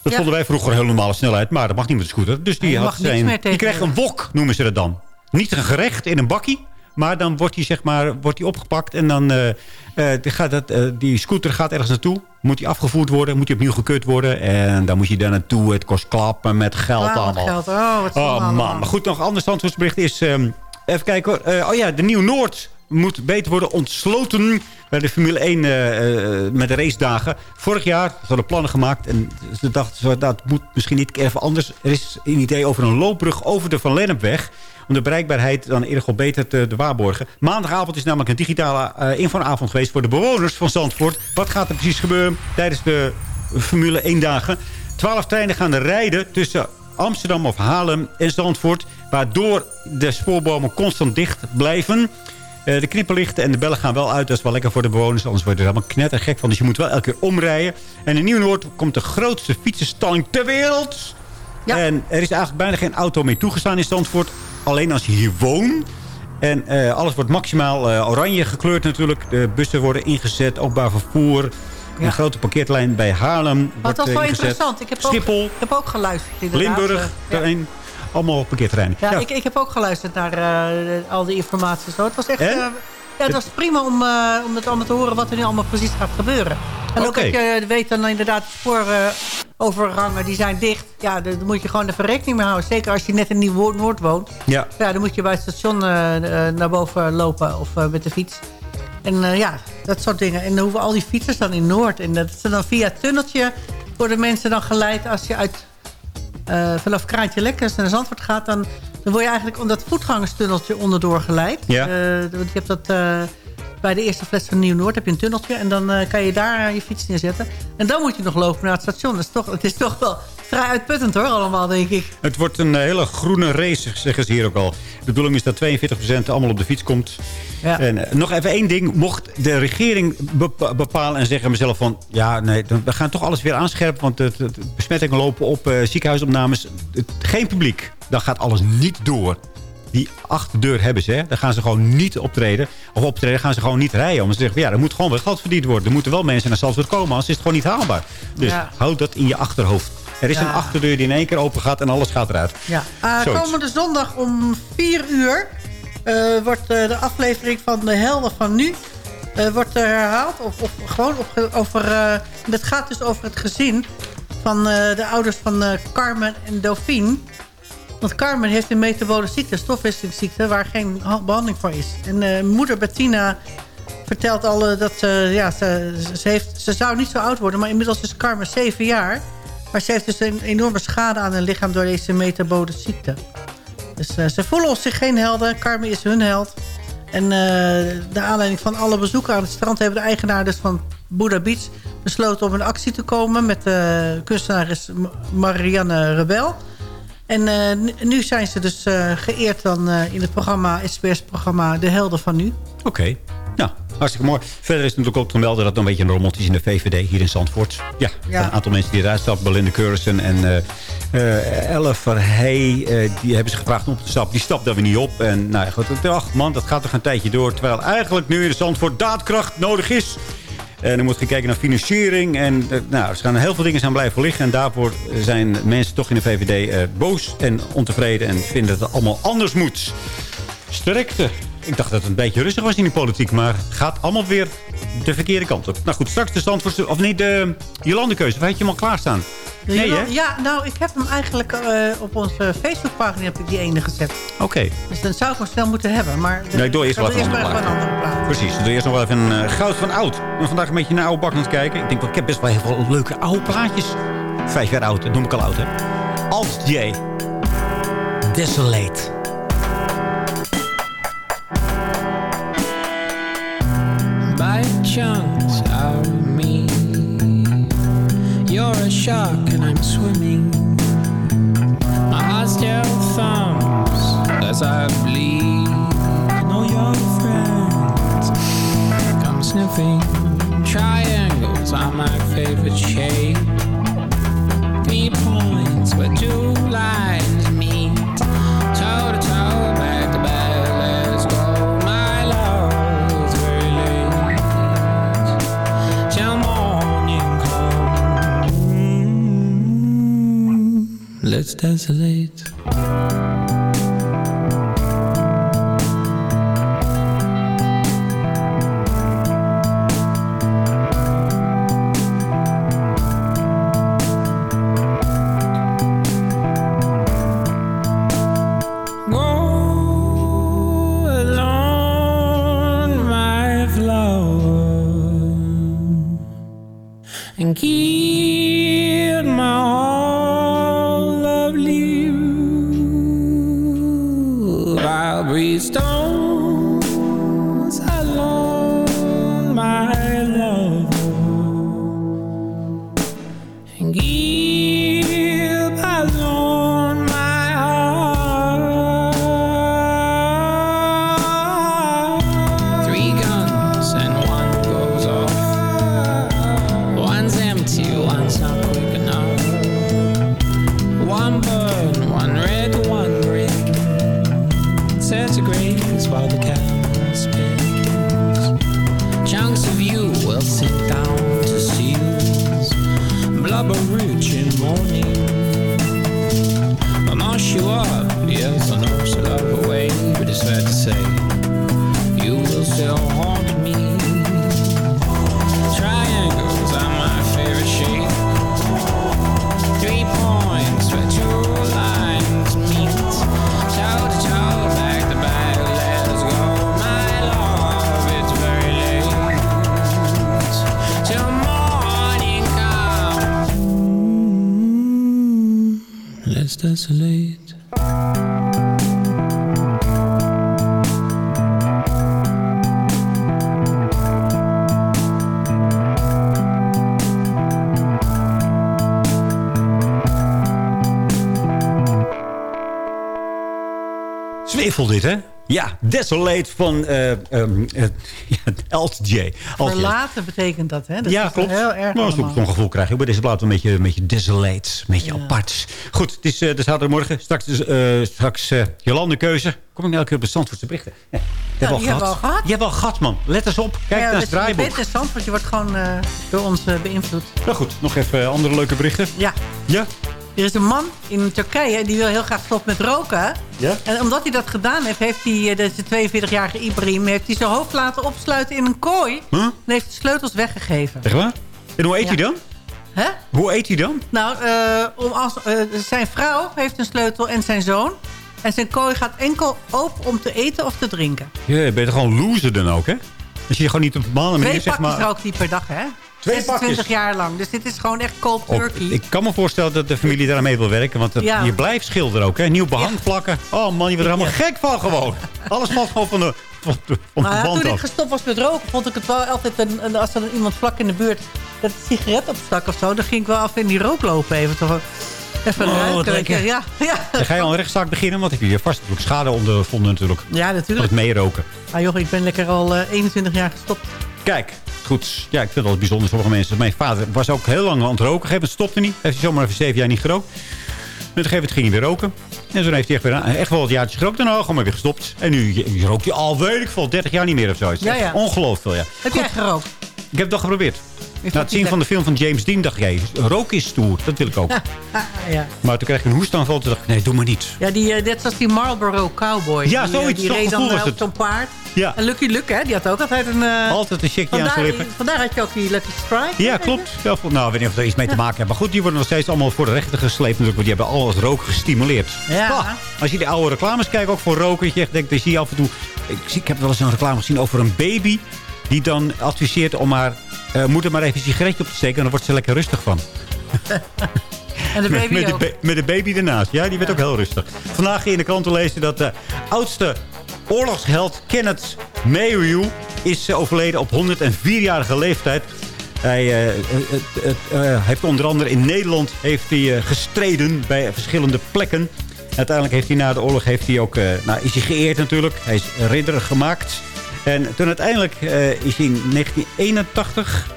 Dat Ja. vonden wij vroeger een heel normale snelheid. Maar dat mag niet met de scooter. Dus die, had zijn, die kreeg een wok, noemen ze dat dan. Niet een gerecht in een bakkie. Maar dan wordt hij, zeg maar, wordt hij opgepakt. En dan eh, eh, die gaat dat, eh, die scooter gaat ergens naartoe. Moet hij afgevoerd worden. Moet hij opnieuw gekeurd worden. En dan moet je daar naartoe. Het kost klappen met geld Ah, allemaal. geld. Oh, wat Oh allemaal. man. Maar goed, nog een ander standwoordsbericht is... ehm, even kijken hoor. Oh ja, de Nieuw-Noord moet beter worden ontsloten... bij de Formule 1 eh, eh, met de racedagen. Vorig jaar hadden plannen gemaakt... en ze dachten, dat moet misschien niet even anders. Er is een idee over een loopbrug over de Van Lennepweg... om de bereikbaarheid dan eerder al beter te, te waarborgen. Maandagavond is namelijk een digitale eh infoavond geweest... voor de bewoners van Zandvoort. Wat gaat er precies gebeuren tijdens de Formule 1 dagen? Twaalf treinen gaan er rijden tussen Amsterdam of Haarlem en Zandvoort... waardoor de spoorbomen constant dicht blijven... Eh, de knipperlichten en de bellen gaan wel uit. Dat is wel lekker voor de bewoners. Anders worden er helemaal knettergek van. Dus je moet wel elke keer omrijden. En in Nieuw-Noord komt de grootste fietsenstalling ter wereld. Ja. En er is eigenlijk bijna geen auto meer toegestaan in Zandvoort. Alleen als je hier woont. En eh, alles wordt maximaal eh, oranje gekleurd natuurlijk. De bussen worden ingezet, openbaar vervoer. Een grote parkeerlijn bij Haarlem het was eh, wel ingezet. interessant. Ik heb Schiphol, Ook, ik heb ook geluisterd inderdaad. Limburg, ja. Allemaal parkeerterreinen. Ja, Ja, Ik, ik heb ook geluisterd naar al die informatie. Zo. Het was echt... Ja, het was prima om, om het allemaal te horen wat er nu allemaal precies gaat gebeuren. En ook Oké. dat je weet dan inderdaad spoorovergangen die zijn dicht. Ja, daar moet je gewoon even rekening mee houden. Zeker als je net in Nieuw-Noord woont. ja. Ja, dan moet je bij het station eh, eh, naar boven lopen of eh, met de fiets. En eh, ja, dat soort dingen. En dan hoeven al die fietsers dan in Noord. En dat is dan via het tunneltje worden mensen dan geleid als je uit eh, vanaf Kraantje Lekkers naar Zandvoort gaat, dan, dan word je eigenlijk om dat voetgangerstunneltje onderdoor geleid. Ja. Eh, want je hebt dat eh, bij de eerste fles van Nieuw-Noord heb je een tunneltje en dan eh, kan je daar je fiets neerzetten. En dan moet je nog lopen naar het station. Dat is toch, het is toch wel vrij uitputtend hoor, allemaal denk ik. Het wordt een hele groene race, zeggen ze hier ook al. De bedoeling is dat 42% allemaal op de fiets komt. Ja. En eh, nog even één ding. Mocht de regering bepa- bepalen en zeggen mezelf van... ja, nee, we gaan toch alles weer aanscherpen... want de, besmettingen lopen op eh, ziekenhuisopnames. Geen publiek. Dan gaat alles niet door. Die achterdeur hebben ze. Hè? Dan gaan ze gewoon niet optreden. Of optreden gaan ze gewoon niet rijden. Omdat ze zeggen, ja, er moet gewoon wel geld verdiend worden. Er moeten wel mensen naar Zandvoort komen. Anders is het gewoon niet haalbaar. Dus Ja. houd dat in je achterhoofd. Er is Ja. een achterdeur die in één keer open gaat en alles gaat eruit. Ja. Uh, Zoiets. komende zondag om 4 uur eh, wordt eh, de aflevering van De Helden van Nu eh, wordt er herhaald. Of, of gewoon op, over... eh, het gaat dus over het gezin van eh, de ouders van eh, Carmen en Dauphine. Want Carmen heeft een metabole ziekte, stofwisselingsziekte... waar geen ha- behandeling voor is. En eh, moeder Bettina vertelt al eh, dat ze, ja, ze, heeft, ze zou niet zo oud worden... maar inmiddels is Carmen 7 jaar... Maar ze heeft dus een enorme schade aan haar lichaam door deze metabole ziekte. Dus eh, ze voelen zich geen helden. Carmen is hun held. En de aanleiding van alle bezoeken aan het strand... hebben de eigenaar dus van Buddha Beach besloten om in actie te komen... met de kunstenares Marianne Rebel. En uh, nu zijn ze dus uh, geëerd dan uh, in het programma, SBS-programma De Helden van Nu. Oké. Okay. Nou, hartstikke mooi. Verder is het natuurlijk ook te melden dat er een beetje een rommelt is in de VVD hier in Zandvoort. Ja, ja. een aantal mensen die eruit stappen. Belinda Currison en uh, Elle Verhey, die hebben ze gevraagd om te stappen. Die stapt daar weer niet op. En nou ja, goed, ach man, dat gaat toch een tijdje door. Terwijl eigenlijk nu in Zandvoort daadkracht nodig is. En er moet gekeken naar financiering. En nou, er gaan heel veel dingen zijn blijven liggen. En daarvoor zijn mensen toch in de VVD boos en ontevreden. En vinden dat het allemaal anders moet. Sterkte. Ik dacht dat het een beetje rustig was in de politiek. Maar het gaat allemaal weer de verkeerde kant op. Nou goed, straks de stand voor... Of niet de Jolandekeuze. Waar had je hem al klaarstaan? Nee, hè? Ja, nou, ik heb hem eigenlijk uh, op onze Facebookpagina heb ik die ene gezet. Oké. Okay. Dus dan zou ik hem snel moeten hebben. Maar nee, ik doe eerst wel even een andere plaat. Precies, ik doe eerst nog wel even een uh, goud van oud. Ik ben vandaag een beetje naar oude bak aan het kijken. Ik denk, ik heb best wel heel veel leuke oude plaatjes. Vijf jaar oud, dat noem ik al oud, hè. Alt J. Desolate. Chunks out of me. You're a shark and I'm swimming. My heart still thumps as I bleed. And all your friends come sniffing. Triangles are my favorite shape. Three points where two lines desolate. Desolate. Zwevel dit, hè? Ja, Desolate van eh ehm, eh, *laughs* ja, Alt J. Alt J. Verlaten betekent dat, hè? Dat ja, is klopt. Heel erg maar allemaal. zo'n gevoel krijg je bij deze plaat een beetje, een beetje desolate. Een beetje apart. Goed, het is uh, de zaterdagmorgen. Straks, eh, straks eh, Jolande keuze. Kom ik nou elke keer op de Zandvoortse berichten? Ja, die die al hebben we al gehad. Hebben we al gehad, man. Let eens op. Kijk ja, naar het je draaiboek. bent interessant, want je wordt gewoon door ons beïnvloed. Nou goed, nog even andere leuke berichten. Ja. Ja? Er is een man in Turkije die wil heel graag stoppen met roken. Ja? En omdat hij dat gedaan heeft, heeft hij, eh, deze 42-jarige Ibrahim... heeft hij zijn hoofd laten opsluiten in een kooi. Huh? En heeft de sleutels weggegeven. Echt waar? En hoe eet Ja. hij dan? Hè? Hoe eet hij dan? Nou, eh, om als, eh, zijn vrouw heeft een sleutel en zijn zoon. En zijn kooi gaat enkel open om te eten of te drinken. Je toch gewoon loser dan ook, hè? Als je gewoon niet op een bepaalde manier, Twee zeg pakjes maar... rookt hij per dag, hè? Twee 26 pakjes? jaar lang. Dus dit is gewoon echt cold Ook, turkey. ik kan me voorstellen dat de familie daar mee wil werken. Want het, Ja. je blijft schilderen ook. Hè? Nieuw behang plakken. Oh man, je wordt er helemaal gek van gewoon. Alles valt gewoon van de, van de, van Nou band toen ik gestopt was met roken, vond ik het wel altijd... Een, een- als er iemand vlak in de buurt dat een sigaret opstak of zo... dan ging ik wel af in die rook lopen even. Toch, even Oh, ruiken. Ja, ja. Dan ga je al een rechtszaak beginnen. Want heb je vast natuurlijk schade ondervonden natuurlijk. ja, Van natuurlijk. het meeroken. Ah joh, ik ben lekker al eh, 21 jaar gestopt. Kijk, goed. Ja, ik vind het wel bijzonder. Sommige mensen. Mijn vader was ook heel lang aan het roken. Gegeven moment stopte niet. Heeft hij zomaar even zeven jaar niet gerookt. En op een gegeven moment ging hij weer roken. En toen heeft hij echt, weer, echt wel wat jaartjes gerookt. En dan gewoon maar weer gestopt. En nu, rookt hij al, weet ik veel, 30 jaar niet meer of zo. Het is Ja, ja. Ongelooflijk ja. Heb jij gerookt? Ik heb het al geprobeerd. Na het zien van de film van James Dean dacht jij, roken is stoer. Dat wil ik ook. *laughs* Ja. Maar toen kreeg ik een hoestaanval. Toen dacht ik, nee, doe maar niet. Ja, die, eh, net zoals die Marlboro Cowboy. Ja, die, eh, zoiets, Die reed dan eh, was op zo'n paard. Ja. En Lucky Luke, hè, die had ook altijd een... Altijd een checkje aan zijn vandaar, lippen. vandaar had je ook die Lucky Strike. Ja, klopt. Ja, nou, ik weet niet of er iets mee te maken heeft. Maar goed, die worden nog steeds allemaal voor de rechter gesleept. Natuurlijk, want die hebben al het roken gestimuleerd. Ja. Als je de oude reclames kijkt, ook voor roken. Dat je denkt, dan zie je af en toe... Ik, zie- ik heb wel eens een reclame gezien over een baby... die dan adviseert om haar eh, moeder maar even een sigaretje op te steken... en dan wordt ze lekker rustig van. *laughs* En de Met, baby met, de, ook. ba- met de baby ernaast. Ja, die werd ook heel rustig. Vandaag in de krant te lezen dat de oudste oorlogsheld Kenneth Mayhew is eh, overleden op 104-jarige leeftijd. Hij eh, eh, heeft onder andere in Nederland heeft hij, gestreden bij verschillende plekken. Uiteindelijk heeft hij na de oorlog heeft hij ook, nou, is hij geëerd natuurlijk. Hij is ridder gemaakt. En toen uiteindelijk eh, is hij in 1981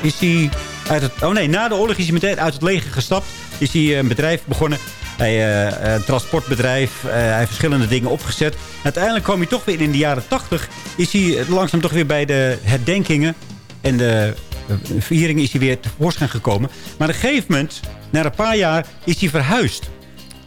is hij uit het... Oh nee, na de oorlog is hij meteen uit het leger gestapt. Is hij eh, een bedrijf begonnen. Hij, eh, een transportbedrijf. Hij heeft verschillende dingen opgezet. Uiteindelijk kwam hij toch weer in de jaren 80. Is hij langzaam toch weer bij de herdenkingen. En de vieringen is hij weer tevoorschijn gekomen. Maar op een gegeven moment, na een paar jaar, is hij verhuisd.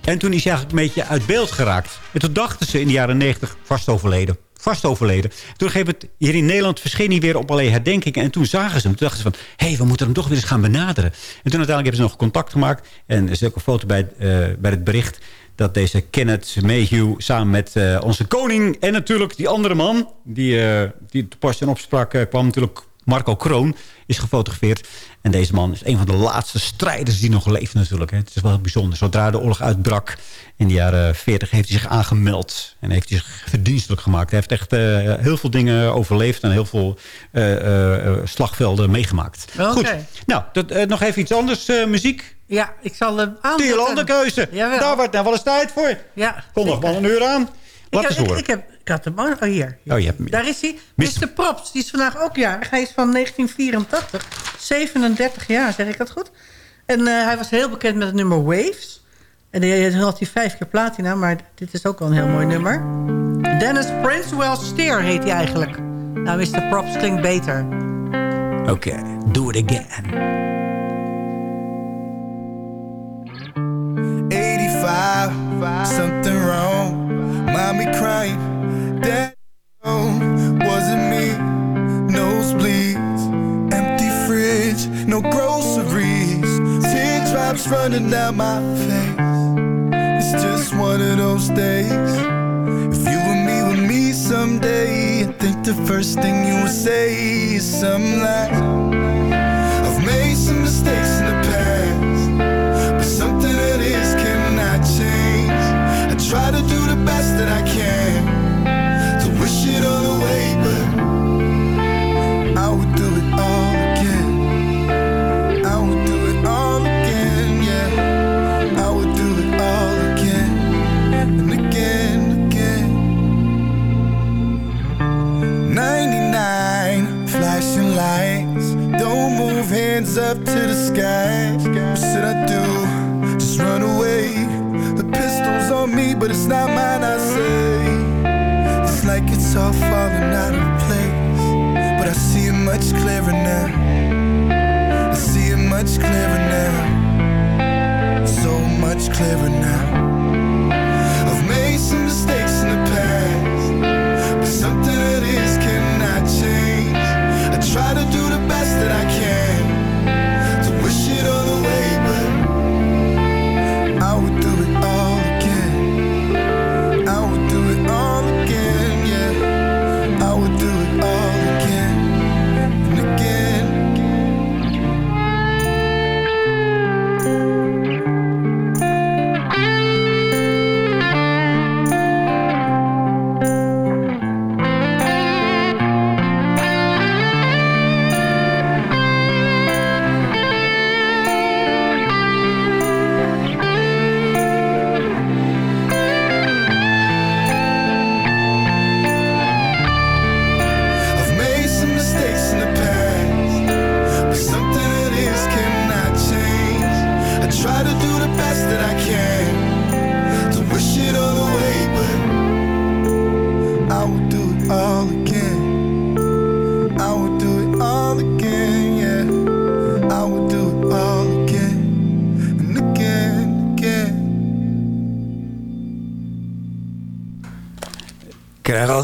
En toen is hij eigenlijk een beetje uit beeld geraakt. En toen dachten ze in de jaren 90 vast overleden. Vast overleden. Toen gegeven moment, hier in Nederland verscheen hij weer op allerlei herdenkingen. En toen zagen ze hem. Toen dachten ze van, hé, hey, we moeten hem toch weer eens gaan benaderen. En toen uiteindelijk hebben ze nog contact gemaakt. En er is ook een foto bij, eh, bij het bericht dat deze Kenneth Mayhew samen met eh, onze koning... en natuurlijk die andere man, die, eh, die te pas in opspraak eh, kwam... natuurlijk Marco Kroon is gefotografeerd. En deze man is een van de laatste strijders die nog leeft natuurlijk. Hè. Het is wel bijzonder. Zodra de oorlog uitbrak in de jaren 40 heeft hij zich aangemeld. En heeft hij zich verdienstelijk gemaakt. Hij heeft echt eh, heel veel dingen overleefd. En heel veel eh, eh, slagvelden meegemaakt. Goed. Nou, dat, nog even iets anders. muziek. Ja, ik zal hem aan. Landenkeuze. Jawel. Daar wordt nou wel eens tijd voor. Ja, Kom nog wel een uur aan. Laat ik, eens horen. ik, ik, heb, ik had hem... Oh, hier. Oh, je hebt hem. Daar is hij. Mr. Mr. Props, die is vandaag ook jarig. Hij is van 1984. 37 jaar, zeg ik dat goed? En eh, hij was heel bekend met het nummer Waves. En die had hij vijf keer platina, maar dit is ook wel een heel mooi nummer. Dennis Princewell Steer heet hij eigenlijk. Nou, Mr. Props klinkt beter. Oké, do it again. 85, something wrong. Mommy crying, dad, oh, wasn't me. Nosebleeds, empty fridge, no groceries. Teardrops running down my face. It's just one of those days. If you and me with me someday, I think the first thing you would say is something like, I've made some mistakes in the past. But something hands up to the sky. What should I do? Just run away. The pistol's on me, but it's not mine, I say. It's like it's all falling out of place. But I see it much clearer now. I see it much clearer now. So much clearer now.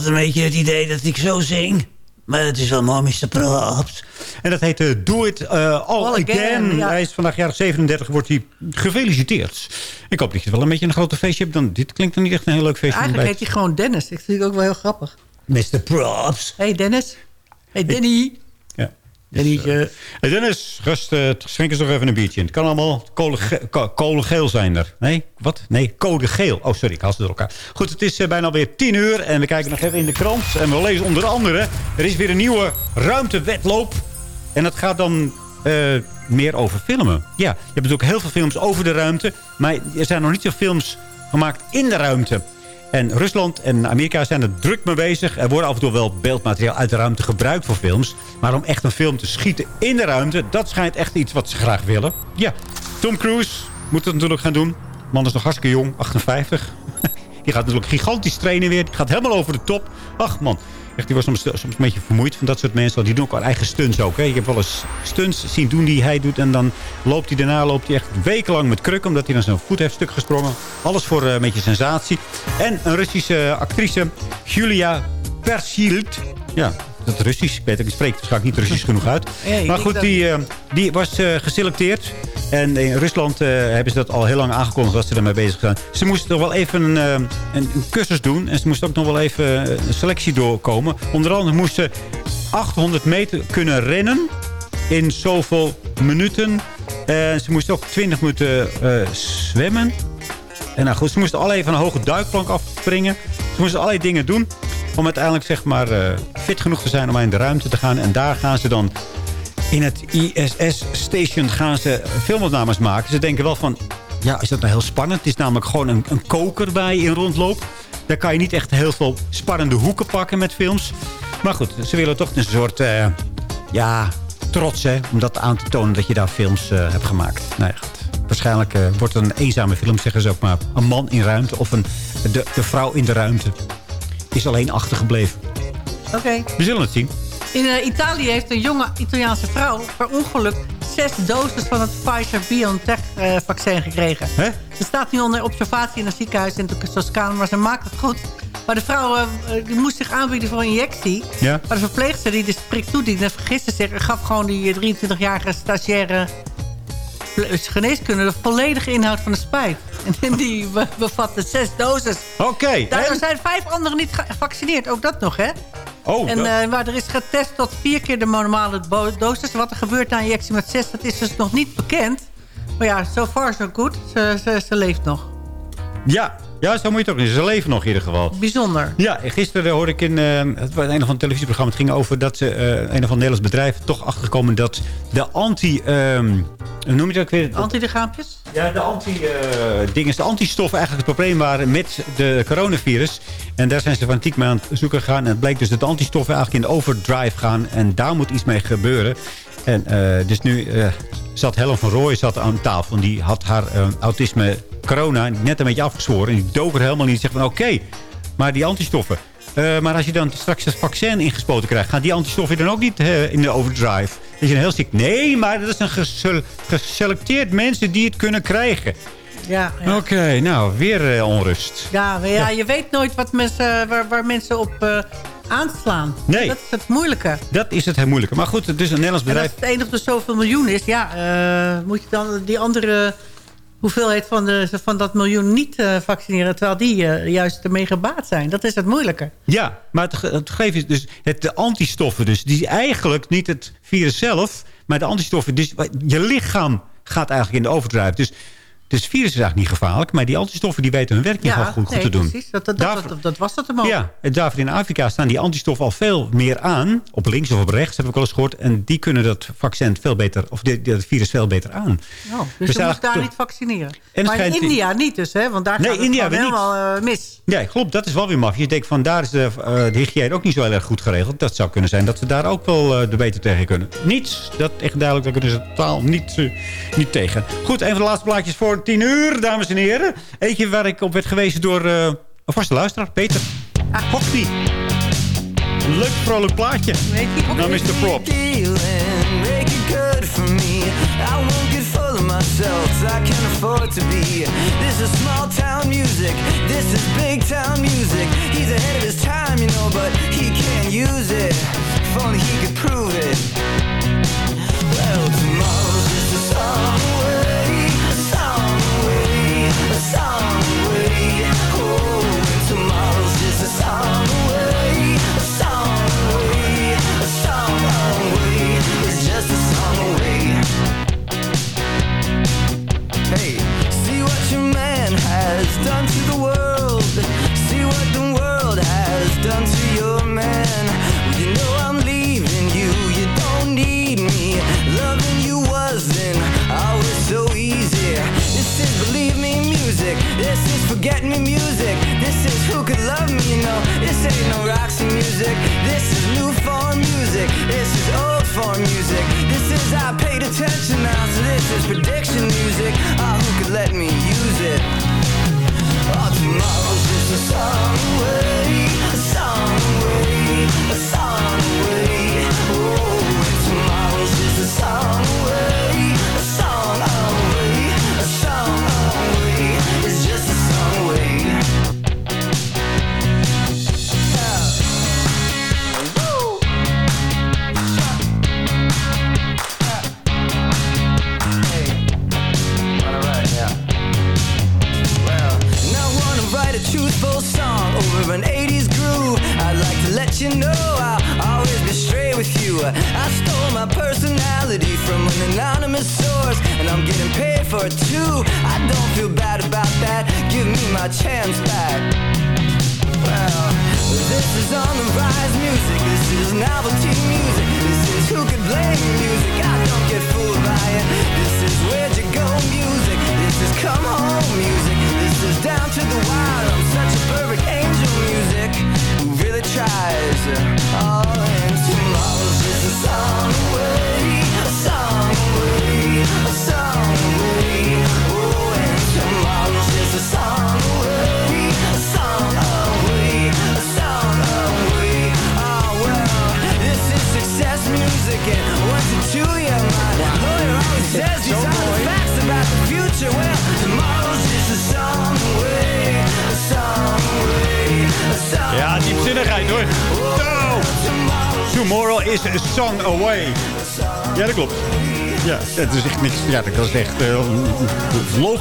Een beetje het idee dat ik zo zing. Maar het is wel mooi, Mr. Props. En dat heet eh, Do It eh, All, All Again. Again, ja. Hij is vandaag jaar 37, wordt hij gefeliciteerd. Ik hoop dat je wel een beetje een grote feestje hebt. Dan, dit klinkt dan niet echt een heel leuk feestje. Eigenlijk heet hij gewoon Dennis. Ik vind het ook wel heel grappig. Mr. Props. Hey Dennis. Hey Danny. Ja. Dennietje. Hey Dennis, eh, schenk eens nog even een biertje in. Het kan allemaal kolenge- ko- kolengeel zijn er. Nee, wat? Nee, code geel. Oh, sorry, ik haal ze door elkaar. Goed, het is eh, bijna alweer tien uur. En we kijken nog even in de krant. En we lezen onder andere... Er is weer een nieuwe ruimtewetloop. En dat gaat dan eh, meer over filmen. Ja, je hebt natuurlijk heel veel films over de ruimte. Maar er zijn nog niet veel films gemaakt in de ruimte. En Rusland en Amerika zijn er druk mee bezig. Er wordt af en toe wel beeldmateriaal uit de ruimte gebruikt voor films. Maar om echt een film te schieten in de ruimte... dat schijnt echt iets wat ze graag willen. Ja, Tom Cruise moet het natuurlijk gaan doen. De man is nog hartstikke jong, 58. *laughs* Die gaat natuurlijk gigantisch trainen weer. Die gaat helemaal over de top. Ach man, die was soms, soms een beetje vermoeid van dat soort mensen. Die doen ook al eigen stunts ook. Hè. Ik heb wel eens stunts zien doen die hij doet. En dan loopt hij daarna loopt hij echt wekenlang met kruk. Omdat hij dan zijn voet heeft stuk gesprongen. Alles voor eh, een beetje sensatie. En een Russische actrice, Julia Persild. Ja, dat Russisch. Ik weet het, ik spreek het waarschijnlijk niet Russisch genoeg uit. Ja, maar goed, die, eh, die was eh, geselecteerd. En in Rusland eh, hebben ze dat al heel lang aangekondigd dat ze ermee bezig zijn. Ze moesten toch wel even een, een, een cursus doen. En ze moesten ook nog wel even een selectie doorkomen. Onder andere moesten 800 meter kunnen rennen in zoveel minuten. En ze moesten ook 20 minuten zwemmen. En nou goed, ze moesten al even een hoge duikplank afspringen. Ze moesten allerlei dingen doen. Om uiteindelijk zeg maar eh, fit genoeg te zijn om in de ruimte te gaan. En daar gaan ze dan in het ISS-station gaan ze filmopnames maken. Ze denken wel van, ja, is dat nou heel spannend? Het is namelijk gewoon een, een koker je in rondloopt. Daar kan je niet echt heel veel spannende hoeken pakken met films. Maar goed, ze willen toch een soort, eh, ja, trots hè. Om dat aan te tonen dat je daar films eh, hebt gemaakt. Nou. Waarschijnlijk eh, wordt het een eenzame film, zeggen ze ook maar. Een man in ruimte of een, de, de vrouw in de ruimte is alleen achtergebleven. Oké. We zullen het zien. In eh, Italië heeft een jonge Italiaanse vrouw per ongeluk zes doses van het Pfizer-BioNTech-vaccin gekregen. Hè? Ze staat nu onder observatie in een ziekenhuis in Toscane, maar ze maakt het goed. Maar de vrouw eh, eh, die moest zich aanbieden voor een injectie. Ja. Maar de verpleegster die de prik toediende vergiste zich... en gaf gewoon die 23-jarige stagiaire geneeskunde... de volledige inhoud van de spijt. En die be- bevatte zes doses. Oké. Daardoor en? zijn vijf anderen niet gevaccineerd. Ook dat nog, hè? Oh, en, maar er is getest tot vier keer de normale dosis. Wat er gebeurt na injectie met zes, dat is dus nog niet bekend. Maar ja, so far so good. Ze, ze, ze leeft nog. Ja, ja, zo moet je het ook niet. Ze leven nog in ieder geval. Bijzonder. Ja, gisteren hoorde ik in eh, het was een of ander televisieprogramma... het ging over dat ze, eh, een of ander Nederlands bedrijf toch achtergekomen... dat de anti... ehm, hoe noem je dat ook weer? Antilichaampjes? Ja, de anti-dingen, de antistoffen eigenlijk het probleem waren met de coronavirus. En daar zijn ze fanatiek mee aan het zoeken gegaan. En het bleek dus dat de antistoffen eigenlijk in overdrive gaan. En daar moet iets mee gebeuren. En eh, dus nu eh, zat Helen van Rooij zat aan tafel. En die had haar eh, autisme corona net een beetje afgezworen. En die dook er helemaal niet. Die zegt van oké, maar die antistoffen. eh, maar als je dan straks het vaccin ingespoten krijgt... gaan die antistoffen dan ook niet eh, in de overdrive. Dat je dan heel ziek... Nee, maar dat is een gesele- geselecteerd mensen die het kunnen krijgen. Ja, ja. Oké, nou, weer eh, onrust. Ja, ja, je weet nooit wat mensen, waar, waar mensen op aanslaan. Nee. Dat is het moeilijke. Dat is het heel moeilijke. Maar goed, het is een Nederlands En als bedrijf. het enige dus zoveel miljoen is, ja, moet je dan die andere hoeveelheid van, de, van dat miljoen niet eh, vaccineren... terwijl die eh, juist ermee gebaat zijn. Dat is het moeilijke. Ja, maar het, het gegeven is dus het, de antistoffen dus. Die eigenlijk niet het virus zelf, maar de antistoffen. Dus je lichaam gaat eigenlijk in de overdrive. Dus, dus het virus is eigenlijk niet gevaarlijk. Maar die antistoffen die weten hun werking ja, al goed, goed nee, te doen. precies. Dat, dat, Daarvoor- dat, dat, dat was hem ook. Ja, en daarvoor in Afrika staan die antistoffen al veel meer aan. Op links of op rechts, heb ik wel eens gehoord. En die kunnen dat vaccin veel beter, of dit virus veel beter aan. Oh, dus je moest eigenlijk daar toch- niet vaccineren. het maar in India niet dus, hè? Want daar Nee, gaat het India helemaal eh, mis. Ja, klopt. Dat is wel weer maf. Je denkt van daar is de, eh, de hygiëne ook niet zo heel erg goed geregeld. Dat zou kunnen zijn dat we daar ook wel eh, er beter tegen kunnen. Niets. Dat echt duidelijk. Daar kunnen ze totaal niet, niet tegen. Goed, een van de laatste plaatjes voor 10 uur, dames en heren. Eentje waar ik op werd gewezen door eh, een vaste luisteraar, Peter. Hockney. Een leuk vrolijk plaatje. Nou, Mr. Props. dealing, make it good for me. I won't get full of myself, I can't afford to be. This is small town music, this is big town music. He's ahead of his time, you know, but he can't use it. If only he could prove it. Well, tomorrow's just a song forget me music. This is who could love me. You know, this ain't no Roxy music. This is new form music. This is old form music. This is I paid attention now. So this is prediction music. Ah, who could let me use it?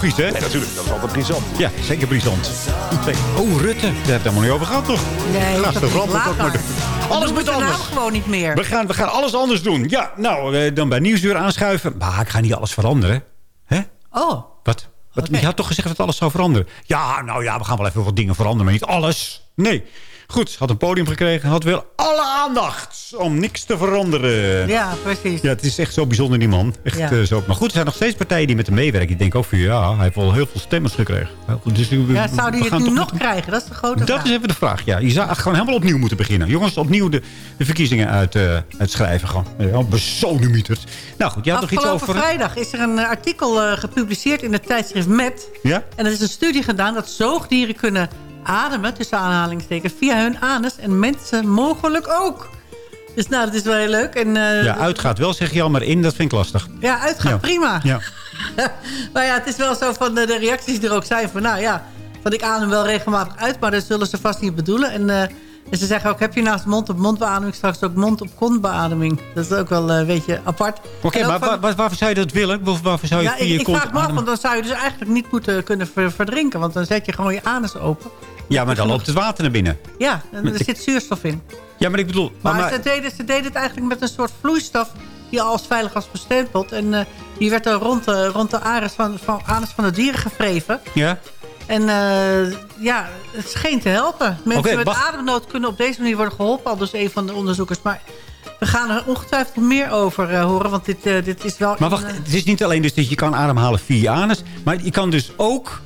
Logisch, hè? natuurlijk, dat is altijd brisant. Ja, zeker brisant. Oh, Rutte, daar hebben we het helemaal niet over gehad, toch? Nee, dat de ook maar de- Alles moet anders. nou gewoon niet meer. We gaan, we gaan alles anders doen. Ja, nou, eh, dan bij Nieuwsuur aanschuiven. Maar ik ga niet alles veranderen. Hè? Oh, Wat? Wat? Je had toch gezegd dat alles zou veranderen? Ja, nou ja, we gaan wel even wat dingen veranderen, maar niet alles. Nee. Goed, had een podium gekregen. Had weer alle aandacht om niks te veranderen. Ja, precies. Ja, het is echt zo bijzonder, die man. Echt Ja. eh, zo. Maar goed, er zijn nog steeds partijen die met hem meewerken. Die denken ook van, ja, hij heeft wel heel veel stemmers gekregen. Veel. Dus, we- Ja, zou die het nu nog krijgen? Dat is de grote Dat vraag. is even de vraag, ja. Je zou gewoon helemaal opnieuw moeten beginnen. Jongens, opnieuw de, de verkiezingen uit, eh, uitschrijven. Gewoon. Ja. Nou goed, jij had nog iets over... vrijdag is er een eh, artikel eh, gepubliceerd in het tijdschrift Met. Ja? En er is een studie gedaan dat zoogdieren kunnen ademen, tussen aanhalingstekens, via hun anus. En mensen mogelijk ook. Dus nou, dat is wel heel leuk. En, eh, Ja, uitgaat wel, zeg je al, maar in, dat vind ik lastig. Ja, uitgaan, Ja. prima. Ja. *laughs* maar ja, het is wel zo van de, reacties die er ook zijn van... nou ja, van ik adem wel regelmatig uit, maar dat zullen ze vast niet bedoelen. En, eh, en ze zeggen ook, heb je naast mond-op-mond beademing straks ook mond-op-kont beademing? Dat is ook wel eh, een beetje apart. Oké, maar van- waar- waar- waarvoor zou je dat willen? Waar- Waarvoor zou je ja, via ik, je ik vraag me af, want dan zou je dus eigenlijk niet moeten kunnen ver- verdrinken. Want dan zet je gewoon je anus open. Ja, maar dan loopt het water naar binnen. Ja, en er zit zuurstof in. Ja, maar ik bedoel... Maar, maar- Ze, deden, ze deden het eigenlijk met een soort vloeistof die al als veilig was bestempeld. En eh, die werd er rond de, rond de anus van, van, anus van de dieren gevreven. Ja? En eh, ja, het scheen te helpen. Mensen met ademnood kunnen op deze manier worden geholpen. Al dus een van de onderzoekers. Maar we gaan er ongetwijfeld meer over eh, horen. Want dit, eh, dit is wel... Maar wacht, een, eh, het is niet alleen dus dat je kan ademhalen via je anus. Maar je kan dus ook...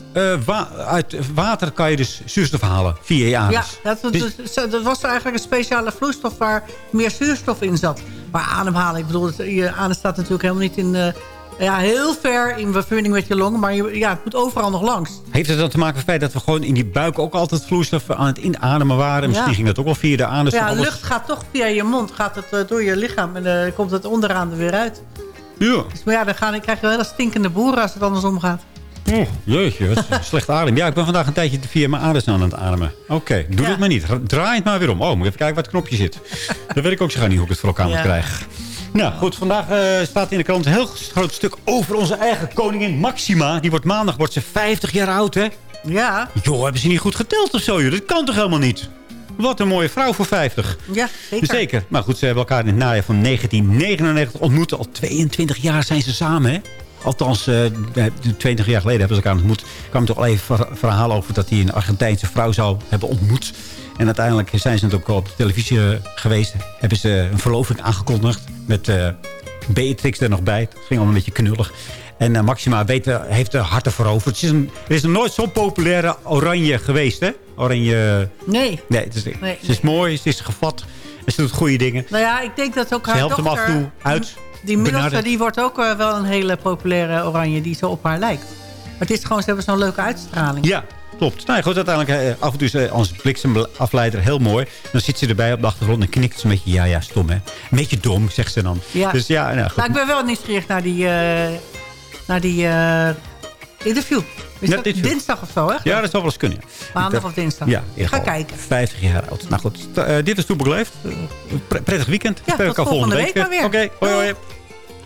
wa- uit water kan je dus zuurstof halen via je anus. Ja, dat, was- Dus- dus- dat was eigenlijk een speciale vloeistof waar meer zuurstof in zat. Maar ademhalen, ik bedoel, je anus staat natuurlijk helemaal niet in... ja, heel ver in verbinding met je longen, maar je, ja, het moet overal nog langs. Heeft het dan te maken met het feit dat we gewoon in die buik ook altijd vloeistof aan het inademen waren? Misschien Ja. ging dat ook wel via de anus. ja, alles- lucht gaat toch via je mond, gaat het eh, door je lichaam en dan komt het onderaan er weer uit. Ja. Dus, maar ja, dan, gaan, dan krijg je wel hele stinkende boeren als het andersom gaat. Oh, jeetje, wat een slecht adem. Ja, ik ben vandaag een tijdje via mijn anus aan het ademen. Oké, doe Ja. dat maar niet. Draai het maar weer om. Oh, moet even kijken waar het knopje zit. Dan weet ik ook zo gauw niet hoe ik het voor elkaar Ja. moet krijgen. Nou, goed. Vandaag eh, staat in de krant een heel groot stuk over onze eigen koningin Maxima. Die wordt maandag wordt ze 50 jaar oud, hè? Ja, Joh, hebben ze niet goed geteld of zo? joh? Dat kan toch helemaal niet? Wat een mooie vrouw voor 50. ja zeker. Zeker. Maar goed, ze hebben elkaar in het najaar van 1999 ontmoet. Al 22 jaar zijn ze samen, hè? Althans, eh, 20 jaar geleden hebben ze elkaar ontmoet. Er kwam toch al even ver- verhaal over dat hij een Argentijnse vrouw zou hebben ontmoet. En uiteindelijk zijn ze natuurlijk al op de televisie eh, geweest. Hebben ze een verloving aangekondigd. Met eh, Beatrix er nog bij. Het ging allemaal een beetje knullig. En eh, Maxima weet, heeft de harten veroverd. Ze is een, er is nog nooit zo'n populaire oranje geweest, hè? Oranje... Nee. Nee, het is, Nee, ze is mooi, ze is gevat. En ze doet goede dingen. Nou ja, ik denk dat ook Ze haar helpt hem af en dochter... toe uit. Die middelste, die wordt ook wel een hele populaire oranje die zo op haar lijkt. Maar het is gewoon, ze hebben zo'n leuke uitstraling. Ja, klopt. Nou ja, goed, uiteindelijk eh, af en toe is eh, onze bliksemafleider heel mooi. Dan zit ze erbij op de achtergrond en knikt ze een beetje. Ja, ja, stom hè. Een beetje dom, zegt ze dan. Ja. Dus ja, nou, goed. Maar ik ben wel nieuwsgierig naar die, eh, naar die interview. Is Net dat interview. dinsdag of zo, hè? Ja, dat zou wel eens kunnen. ja. Maandag of dinsdag. Ja, ga kijken. 50 jaar oud. Nou goed, dit is Toepak Leeft. Pre- prettig weekend. Ja, Spreek tot elkaar volgende week week maar weer. Oké, hoi hoi.